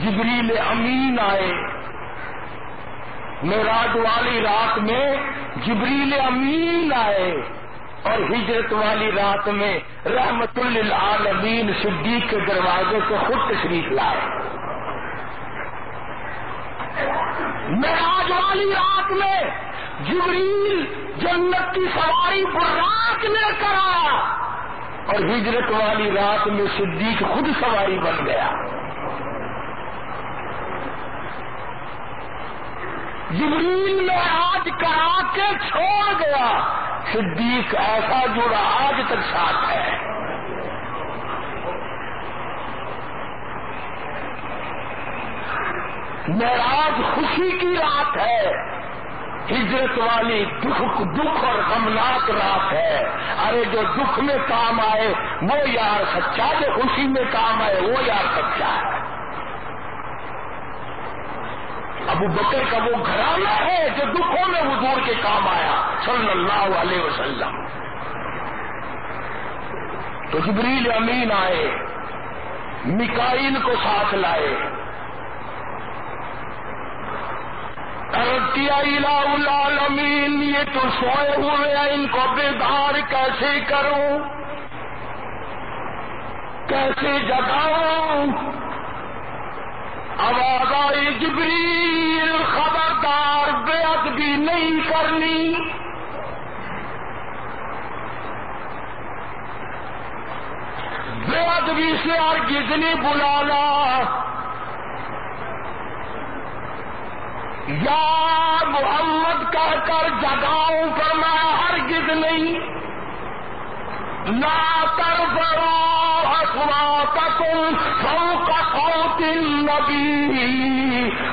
جبریل امین آئے۔ میراج والی رات میں جبریل امین آئے اور ہجرت والی رات میں رحمت للعالمین صدیق کے دروازے کو خود تشریف لائے۔ معراج والی رات میں جبریل جنت کی سواری براق لے کر آیا اور ہجرت والی رات میں صدیق خود سواری بن گیا۔ جبریل نے آج کرا کے چھوڑ گیا صدیق ایسا جڑا آج تک ساتھ ہے۔ معراج خوشی کی رات ہے۔ ہجرت والی دکھ دکھ اور غمناک رات ہے۔ ارے جو دکھ میں کام آئے، وہ یار سچا، جو خوشی میں کام آئے، وہ یار سچا ہے۔ ابو بکر کا وہ گھرانہ ہے جو دکھوں میں حضور کے کام آیا، صلی اللہ علیہ وسلم۔ تو جبریل امین آئے مکائل کو ساتھ لائے۔ کیا العالمین، یہ تو سوئے ہوئے ہیں، ان کو بیدار کیسے کروں؟ کیسے جگاؤں؟ آواز آئی جبریل خبردار بے ادبی نہیں کرنی۔ بے ادبی سے اور کتنی بلانا۔ یا محمد کہہ کر جگاؤں پر میں ہرگز نہیں۔ لا ترفعوا اصواتكم فوق صوت النبی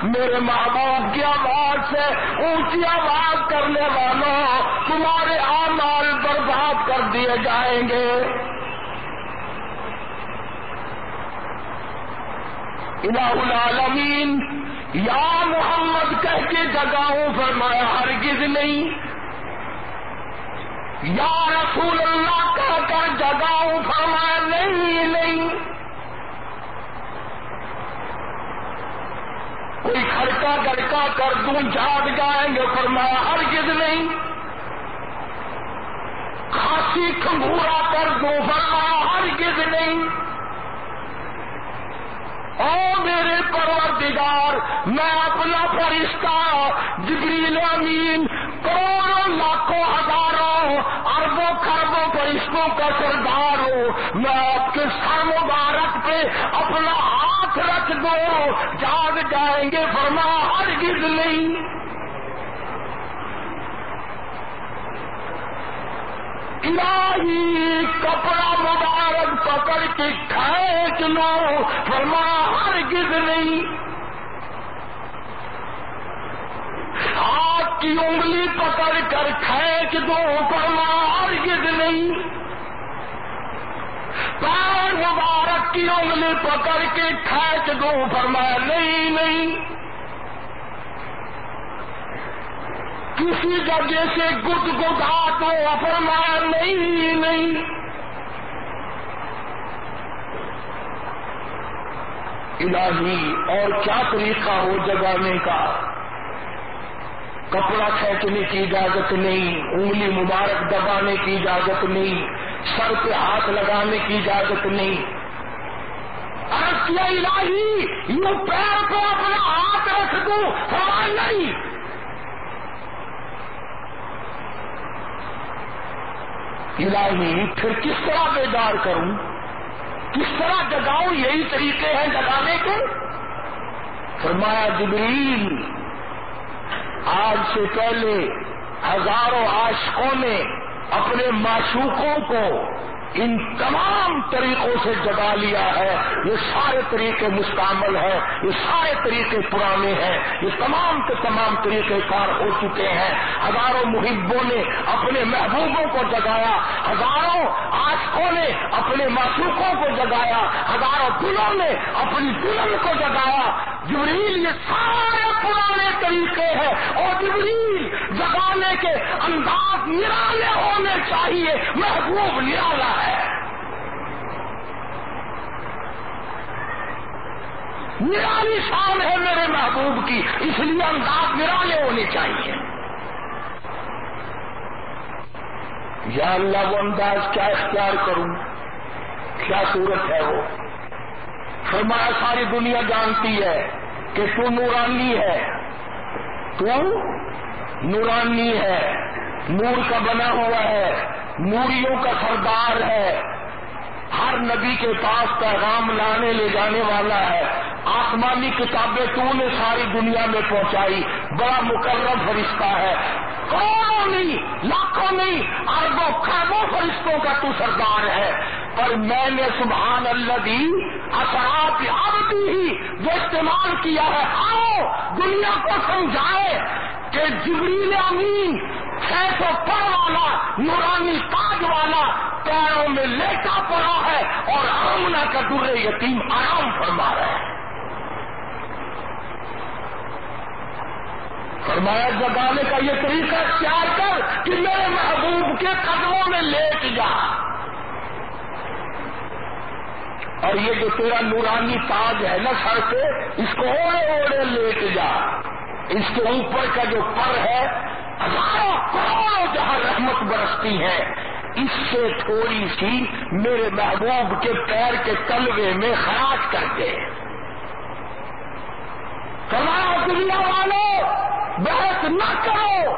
میرے محبوب کی آواز سے اونچی آواز کرنے والوں، تمہارے اعمال برباد کر دیے جائیں گے۔ الہ العالمین، یا محمد کہہ کے جگاؤں، فرمایا ہرگز نہیں۔ یا رسول اللہ کہہ کر جگاؤں فرمایا، نہیں نہیں۔ کوئی کھڑکا گڑکا کر دوں، جاگ جائیں گے، فرمایا، ہرگز نہیں۔ کھانسی کھنگورا کر دوں، فرمایا، ہرگز نہیں۔ او میرے پروردگار، میں اپنا فرشتہ جبریل امین کروڑوں، لاکھوں، ہزاروں، اربوں خربوں فرشتوں کا سردار ہوں۔ میں آپ کے سر مبارک پہ اپنا ہاتھ رکھ دو جاگ جائیں گے، فرما ہرگز نہیں۔ الہی کپڑا مبارک پکڑ کے کھینچ لو فرما ہرگز نہیں۔ ہاتھ کی انگلی پکڑ کر کھینچ دو فرما، ہرگز نہیں۔ پیر مبارک کی انگلی پکڑ کے کھینچ دو فرما، نہیں نہیں۔ کسی جگہ سے گد گدا تو فرمایا نہیں نہیں۔ الہی، اور کیا طریقہ ہو جگانے کا؟ کپڑا کھینچنے کی اجازت نہیں، انگلی مبارک دبانے کی اجازت نہیں، سر پہ ہاتھ لگانے کی اجازت نہیں۔ کیا الہی، یوں پیر کو اپنا ہاتھ رکھ دوں فرمایا نہیں۔ الہی، پھر کس طرح بیدار کروں؟ کس طرح جگاؤں؟ یہی طریقے ہیں جگانے کے۔ فرمایا جبریل آج سے پہلے ہزاروں عاشقوں نے اپنے معشوقوں کو ان تمام طریقوں سے جگا لیا ہے۔ یہ سارے طریقے مستعمل ہیں، یہ سارے طریقے پرانے ہیں، یہ تمام کے تمام طریقے کار ہو چکے ہیں۔ ہزاروں محبوں نے اپنے محبوبوں کو جگایا، ہزاروں عاشقوں نے اپنے معشوقوں کو جگایا، ہزاروں دلوں نے اپنی دلہن کو جگایا۔ جبریل یہ سارے پرانے طریقے ہیں اور جبریل جگانے کے انداز نرالے ہونے چاہیے، محبوب نرالا ہے۔ نرالی شان ہے میرے محبوب کی، اس لیے انداز نرالے ہونے چاہیے۔ یا اللہ وہ انداز کیا اختیار کروں؟ کیا صورت ہے وہ؟ فرمایا، ساری دنیا جانتی ہے کہ تو نورانی ہے۔ تو نورانی ہے۔ نور کا بنا ہوا ہے۔ نوریوں کا سردار ہے۔ ہر نبی کے پاس پیغام لانے لے جانے والا ہے۔ آسمانی کتابیں تو نے ساری دنیا میں پہنچائی۔ بڑا مقرر فرشتہ ہے۔ کون نہیں، لاکھوں نہیں، اربوں خربوں فرشتوں کا تو سردار ہے۔ پر میں نے سبحان اللہ دی اثرات اب ہی جو استعمال کیا ہے، آؤ دنیا کو سمجھائے کہ جبریل امین چھ سو پر والا، نورانی تاج والا پیروں میں لیٹا پڑا ہے اور آمنا کا در یتیم آرام فرما رہا ہے۔ فرمایا، جگانے کا یہ طریقہ اختیار کر کہ میرے محبوب کے قدموں میں لیٹ جا۔ اور یہ جو تیرا نورانی تاج ہے نا سر سے اس کو اوڑے اوڑے لیٹ جا۔ اس کے اوپر کا جو پر ہے، ہزاروں کروڑوں جہاں رحمت برستی ہے۔ اس سے تھوڑی سی میرے محبوب کے پیر کے تلوے میں خراش کر دے کماؤ دنیا والوں بحث نہ کرو۔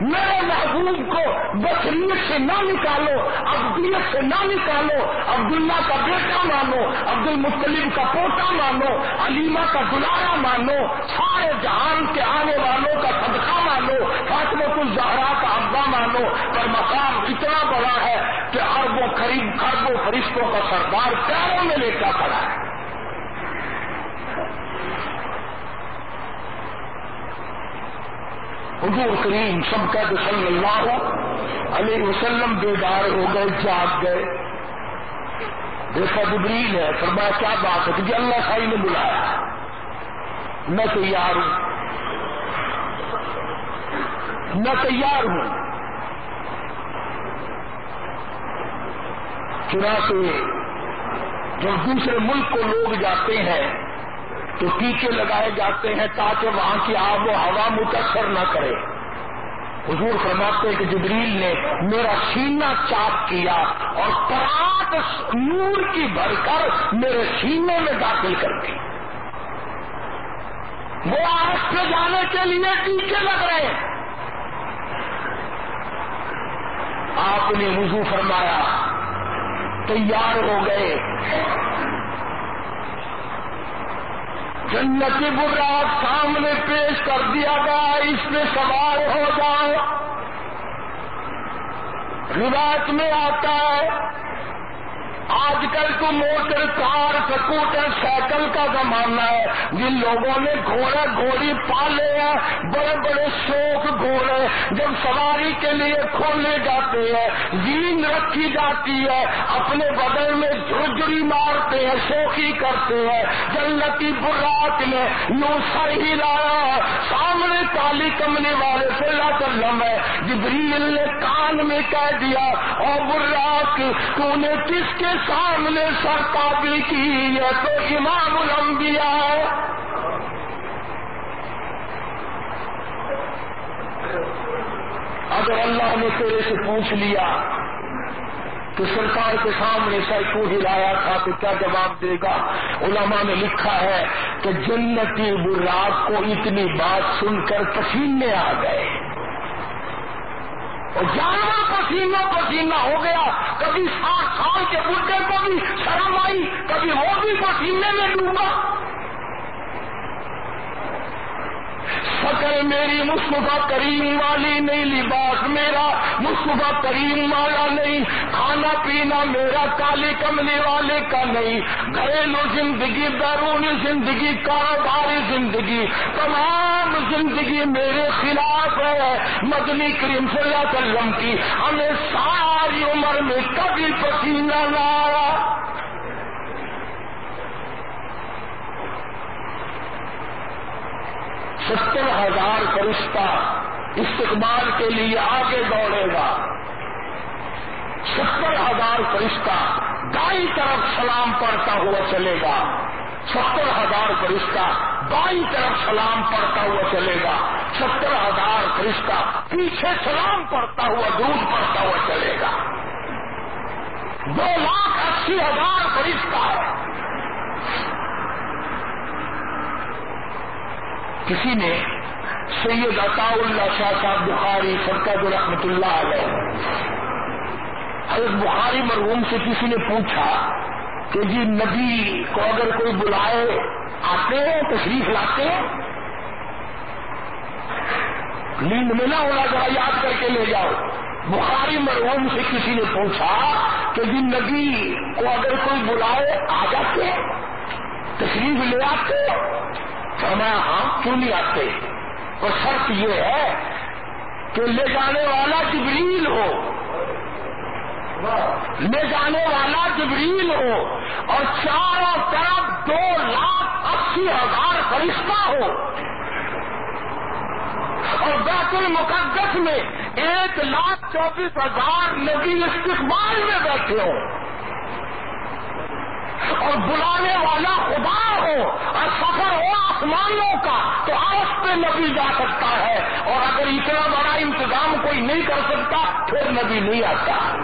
میرے محبوب کو بصریت سے نہ نکالو ابدیت سے نہ نکالو، عبداللہ کا بیٹا مانو عبد المطلب کا پوتا مانو، علیمہ کا دلارا مانو، سارے جہان کے آنے والوں کا صدقہ مانو فاطمت الزہرا کا ابا مانو، پر مقام اتنا بڑا ہے کہ اربوں خریب خربوں فرشتوں کا سردار پیروں میں لے کر پڑا ہے۔ حضور کریم سب کا تو صلی اللہ علیہ وسلم بیدار ہو گئے، جاگ گئے۔ دیکھا جبریل ہے، فرمایا کیا بات ہے؟ کہ اللہ خائی نے بلایا۔ میں تیار ہوں۔ میں تیار ہوں۔ چنانچہ جب دوسرے ملک کو لوگ جاتے ہیں تو ٹیچے لگائے جاتے ہیں تاکہ وہاں کی آب و ہوا متاثر نہ کرے۔ حضور فرماتے کہ جبریل نے میرا سینہ چاک کیا اور پرات نور کی بھر کر میرے سینے میں داخل کر دی۔ وہ آگ پہ جانے کے لیے ٹیچے لگ رہے۔ ہیں آپ نے وضو فرمایا، تیار ہو گئے۔ جنتی برات سامنے پیش کر دیا گیا، اس میں سوار ہو جاؤ روایت میں آتا ہے آج کل تو موٹر، کار، سکوٹر، سائیکل کا زمانہ ہے۔ جن لوگوں نے گھوڑا، گھوڑی پالے ہیں بڑے بڑے شوق گھوڑے جب سواری کے لیے کھولے جاتے ہیں، زین رکھی جاتی ہے، اپنے بدن میں جھجری مارتے ہیں، شوقی کرتے ہیں۔ جنتی براک نے یوں سر ہی لایا سامنے کالی کملی والے سے اللہ وسلم ہے جبریل نے کان میں کہہ دیا اور براک تو نے کس کے سامنے سر کی ہے تو امام الانبیاء۔ ہے اگر اللہ نے تیرے سے پوچھ لیا کہ سرکار کے سامنے سر کو ہلایا تھا تو کیا جواب دے گا؟ علماء نے لکھا ہے کہ جنتی براق کو اتنی بات سن کر پسینے آ گئے۔ جانور پسینہ پسینہ ہو گیا۔ کبھی ساٹھ سال کے بڈے کو بھی شرم آئی، کبھی وہ بھی پسینے میں ڈوبا۔ شکل میری مصطفیٰ کریم والی نہیں، لباس میرا مصطفیٰ کریم والا نہیں، کھانا پینا میرا کالی کملی والے کا نہیں۔ گھریلو زندگی بیرونی زندگی، کاروباری زندگی، تمام زندگی میرے خلاف ہے۔ مدنی کریم صلی اللہ علیہ وسلم کی ہمیں ساری عمر میں کبھی پسینہ نہ آیا۔ ستر ہزار فرشتہ استقبال کے لیے آگے دوڑے گا۔ ستر ہزار فرشتہ دائیں طرف سلام پڑتا ہوا چلے گا۔ ستر ہزار فرشتہ بائیں طرف سلام پڑتا ہوا چلے گا۔ ستر ہزار فرشتہ پیچھے سلام پڑتا ہوا دودھ پڑتا ہوا چلے گا۔ دو لاکھ اسی ہزار فرشتہ ہے۔ کسی نے سید عطا اللہ شاہ صاحب بخاری سرکار رحمت اللہ علیہ، حضرت بخاری مرحوم سے کسی نے پوچھا کہ جی نبی کو اگر کوئی بلائے، آتے ہیں، تشریف لاتے ہیں؟ نیند میں نہ ہونا ذرا یاد کر کے لے جاؤ۔ بخاری مرحوم سے کسی نے پوچھا کہ جی نبی کو اگر کوئی بلائے، آ جاتے تشریف لے آتے فرمایا ہاں کیوں نہیں آتے اور شرط یہ ہے کہ لے جانے والا جبریل ہو۔ لے جانے والا جبریل ہو۔ اور چاروں طرف دو لاکھ اسی ہزار فرشتہ ہو۔ اور بیت المقدس میں ایک لاکھ چوبیس ہزار نبی استقبال میں بیٹھے ہو اور بلانے والا خدا ہو اور سفر ہو آسمانوں کا، تو آس پہ نبی جا سکتا ہے۔ اور اگر اتنا بڑا انتظام کوئی نہیں کر سکتا، پھر نبی نہیں آتا۔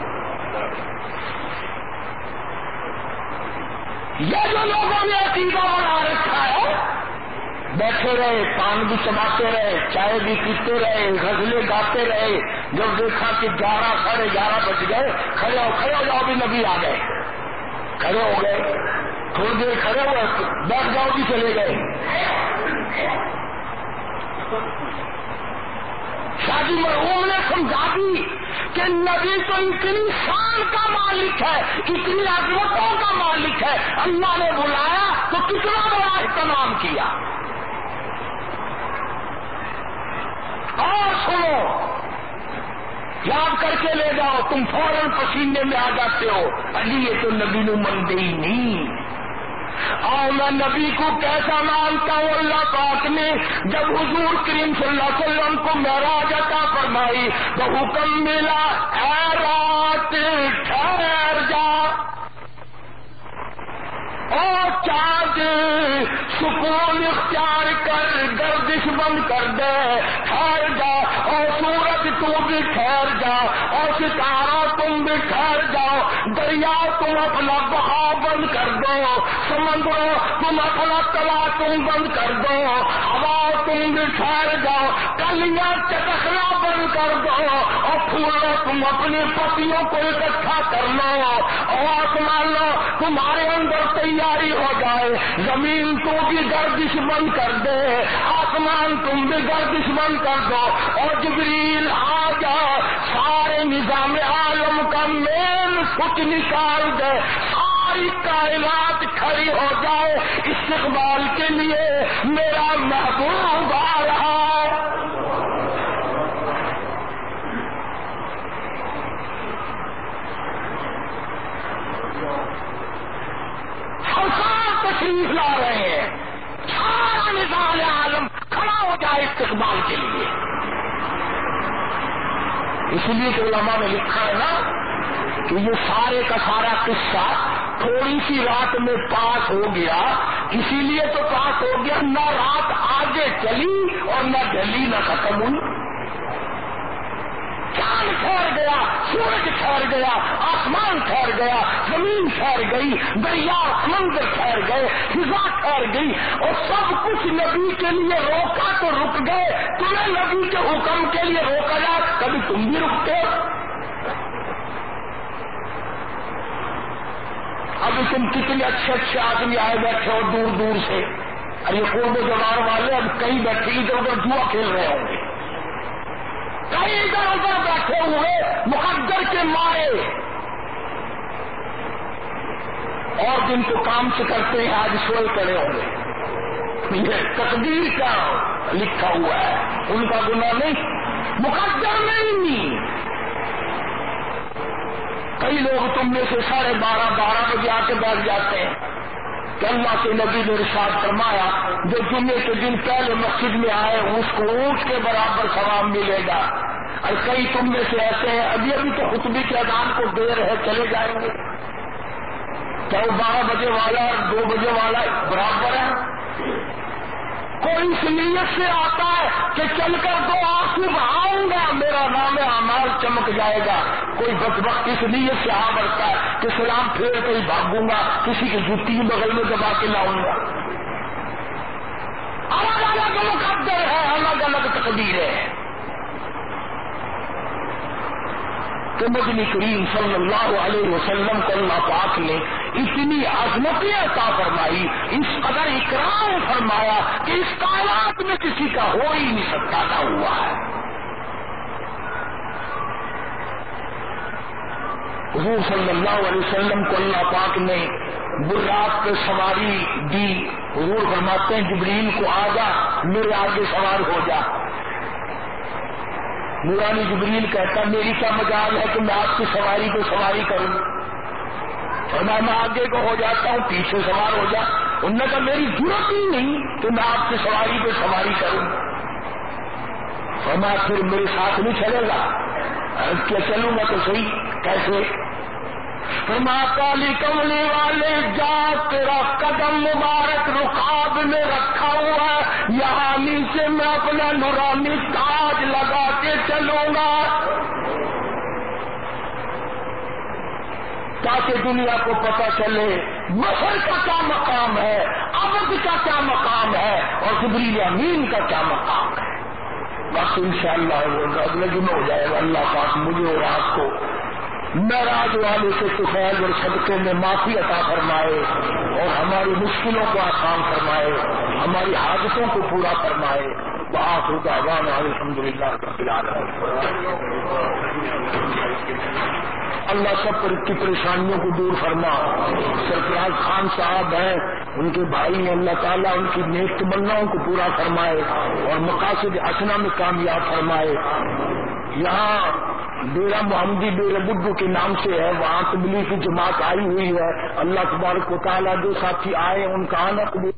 یہ جو لوگوں نے عقیدہ بنا رکھا ہے، بیٹھے رہے، پان بھی چباتے رہے، چائے بھی پیتے رہے، غزلیں گاتے رہے۔ جب دیکھا کہ گیارہ، ساڑھے گیارہ بج گئے، کھڑے ہو کھڑے ہو، جاؤ بھی نبی آ گئے۔ کھڑے ہو گئے۔ تھوڑی دیر کھڑے ہوئے، بیٹھ جاؤ بھی چلے گئے۔ شادی مرحوم نے سمجھا دی کہ نبی تو اتنی شان کا مالک ہے، اتنی عظمتوں کا مالک ہے۔ اللہ نے بلایا تو کتنا بڑا اہتمام کیا۔ اور سنو یاد کر کے لے جاؤ، تم فوراً پسینے میں آ جاتے ہو۔ علی، یہ تو نبی نو منگے نہیں۔ اور میں نبی کو کیسا مانتا ہوں، اللہ پاک نے جب حضور کریم صلی اللہ علیہ وسلم کو میرا جتا فرمائی تو حکم ملا اے رات ٹھہر جا۔ اور چاند سکون اختیار کر، گردش بند کر دے، ٹھہر جا، اور سورج تو بھی ٹھہر جا، اور ستارہ تم بھی ٹھہر جاؤ دریا تم اپنا بہاؤ بند کر دو، سمندروں تم اپنا تلا تم بند کر دو، ہوا تم بھی جاؤ کلیاں چٹکنا بند کر دو، اور پھولوں تم اپنی پتیوں کو اکٹھا کر لو، اور آسمان لو، تمہارے اندر تیاری ہو جائے۔ زمین تو بھی گردش بند کر دے، آسمان تم بھی گردش بند کر دو، اور جبریل آ جا، سارے نظام عالم کا مین کچھ نکال دے۔ ساری کائنات کھڑی ہو جائے استقبال کے لیے، میرا محبوب آ رہا۔ تشریف لا رہے ہیں۔ سارا نظام عالم کھڑا ہو جائے استقبال کے لیے۔ اس لیے کہ علماء نے لکھا ہے نا کہ یہ سارے کا سارا قصہ تھوڑی سی رات میں پاس ہو گیا، اسی لیے تو پاس ہو گیا، نہ رات آگے چلی اور نہ ڈلی نہ ختم ہوئی۔ چاند ٹھہر گیا، سورج ٹھہر گیا، آسمان ٹھہر گیا، زمین ٹھہر گئی، دریا سمندر ٹھہر گئے، فضا ٹھہر گئی، اور سب کچھ نبی کے لیے روکا تو رک گئے۔ تمہیں نبی کے حکم کے لیے روکا جائے کبھی تم بھی رکتے ابھی تم کتنے اچھے اچھے آدمی آئے بیٹھے ہو دور دور سے؟ ارے قرب جوار والے اب کہیں بیٹھے ادھر ادھر جوا کھیل رہے ہوں گے۔ کئی ادھر ادھر بیٹھے ہوئے مقدر کے مارے۔ اور جن کو کام سے کرتے ہیں، آج سوئے کرے ہوں گے۔ تقدیر کا لکھا ہوا ہے۔ ان کا گناہ نہیں، مقدر نہیں۔ کئی لوگ تم میں سے ساڑھے بارہ بارہ بجے آ کے بیٹھ جاتے ہیں۔ کہ اللہ کے نبی نے رشاد فرمایا، جو جمعے کے دن پہلے مسجد میں آئے، اس کو اونٹ کے برابر ثواب ملے گا۔ اور کئی تم میں سے ایسے ہیں، ابھی ابھی تو خطبی کے اذان کو دے رہے، چلے جائیں گے۔ چاہے بارہ بجے والا دو بجے والا برابر ہے کوئی اس نیت سے آتا ہے کہ چل کر تو آنسو آؤں گا، میرا نام امال چمک جائے گا۔ کوئی بد وقت اس نیت سے آ بڑھتا ہے کہ سلام پھیر کے ہی بھاگوں گا، کسی کی جوتی بغل میں دبا کے لاؤں گا۔ الگ الگ مقدر ہے، الگ الگ تقدیر ہے۔ تو مدنی کریم صلی اللہ علیہ وسلم کو اللہ پاک نے اتنی عظمتیں عطا فرمائی، اس قدر اکرام فرمایا کہ اس کائنات میں کسی کا ہو ہی نہیں سکتا تھا ہوا ہے۔ حضور صلی اللہ علیہ وسلم کو اللہ پاک نے براق پہ سواری دی۔ حضور فرماتے ہیں، جبریل کو آ جا میرے آگے سوار ہو جا۔ نورانی جبریل کہتا میری کیا مجال ہے کہ میں آپ کی سواری کو سواری کروں؟ اور میں آگے کو ہو جاتا ہوں، پیچھے سوار ہو جا۔ ان نے کہا، میری ضرورت ہی نہیں کہ میں آپ کی سواری کو سواری کروں. اور میں پھر میرے ساتھ نہیں چلے گا۔ کیا، چلوں گا تو صحیح، کیسے؟ کالی کملی والے جا تیرا قدم مبارک رکاب میں رکھا ہوا یہاں نیچے میں اپنا نورانی لگا کے چلوں گا۔ تاکہ دنیا کو پتا چلے، مصر کا کیا مقام ہے ابد کا کیا مقام ہے، اور جبریل امین کا کیا مقام ہے۔ بس ان شاء اللہ اگلے دن ہو جائے گا۔ اللہ پاک مجھے اور آپ کو ناراض والے کے سفید اور صدقے میں معافی عطا فرمائے اور ہماری مشکلوں کو آسان فرمائے، ہماری حاجتوں کو پورا فرمائے۔ بات ہوگا عوام الحمد للہ اللہ سب پر کی پریشانیوں کو دور فرما. سرفراز خان صاحب ہیں، ان کے بھائی نے اللہ تعالیٰ ان کی نیک تمناؤں کو پورا فرمائے اور مقاصد اسنا میں کامیاب فرمائے. یہاں ڈیرا محمدی ڈیرا بڈو کے نام سے ہے، وہاں تبلیغی کی جماعت آئی ہوئی ہے۔ اللہ تبارک و تعالیٰ جو ساتھی آئے، ان کا آنا قبول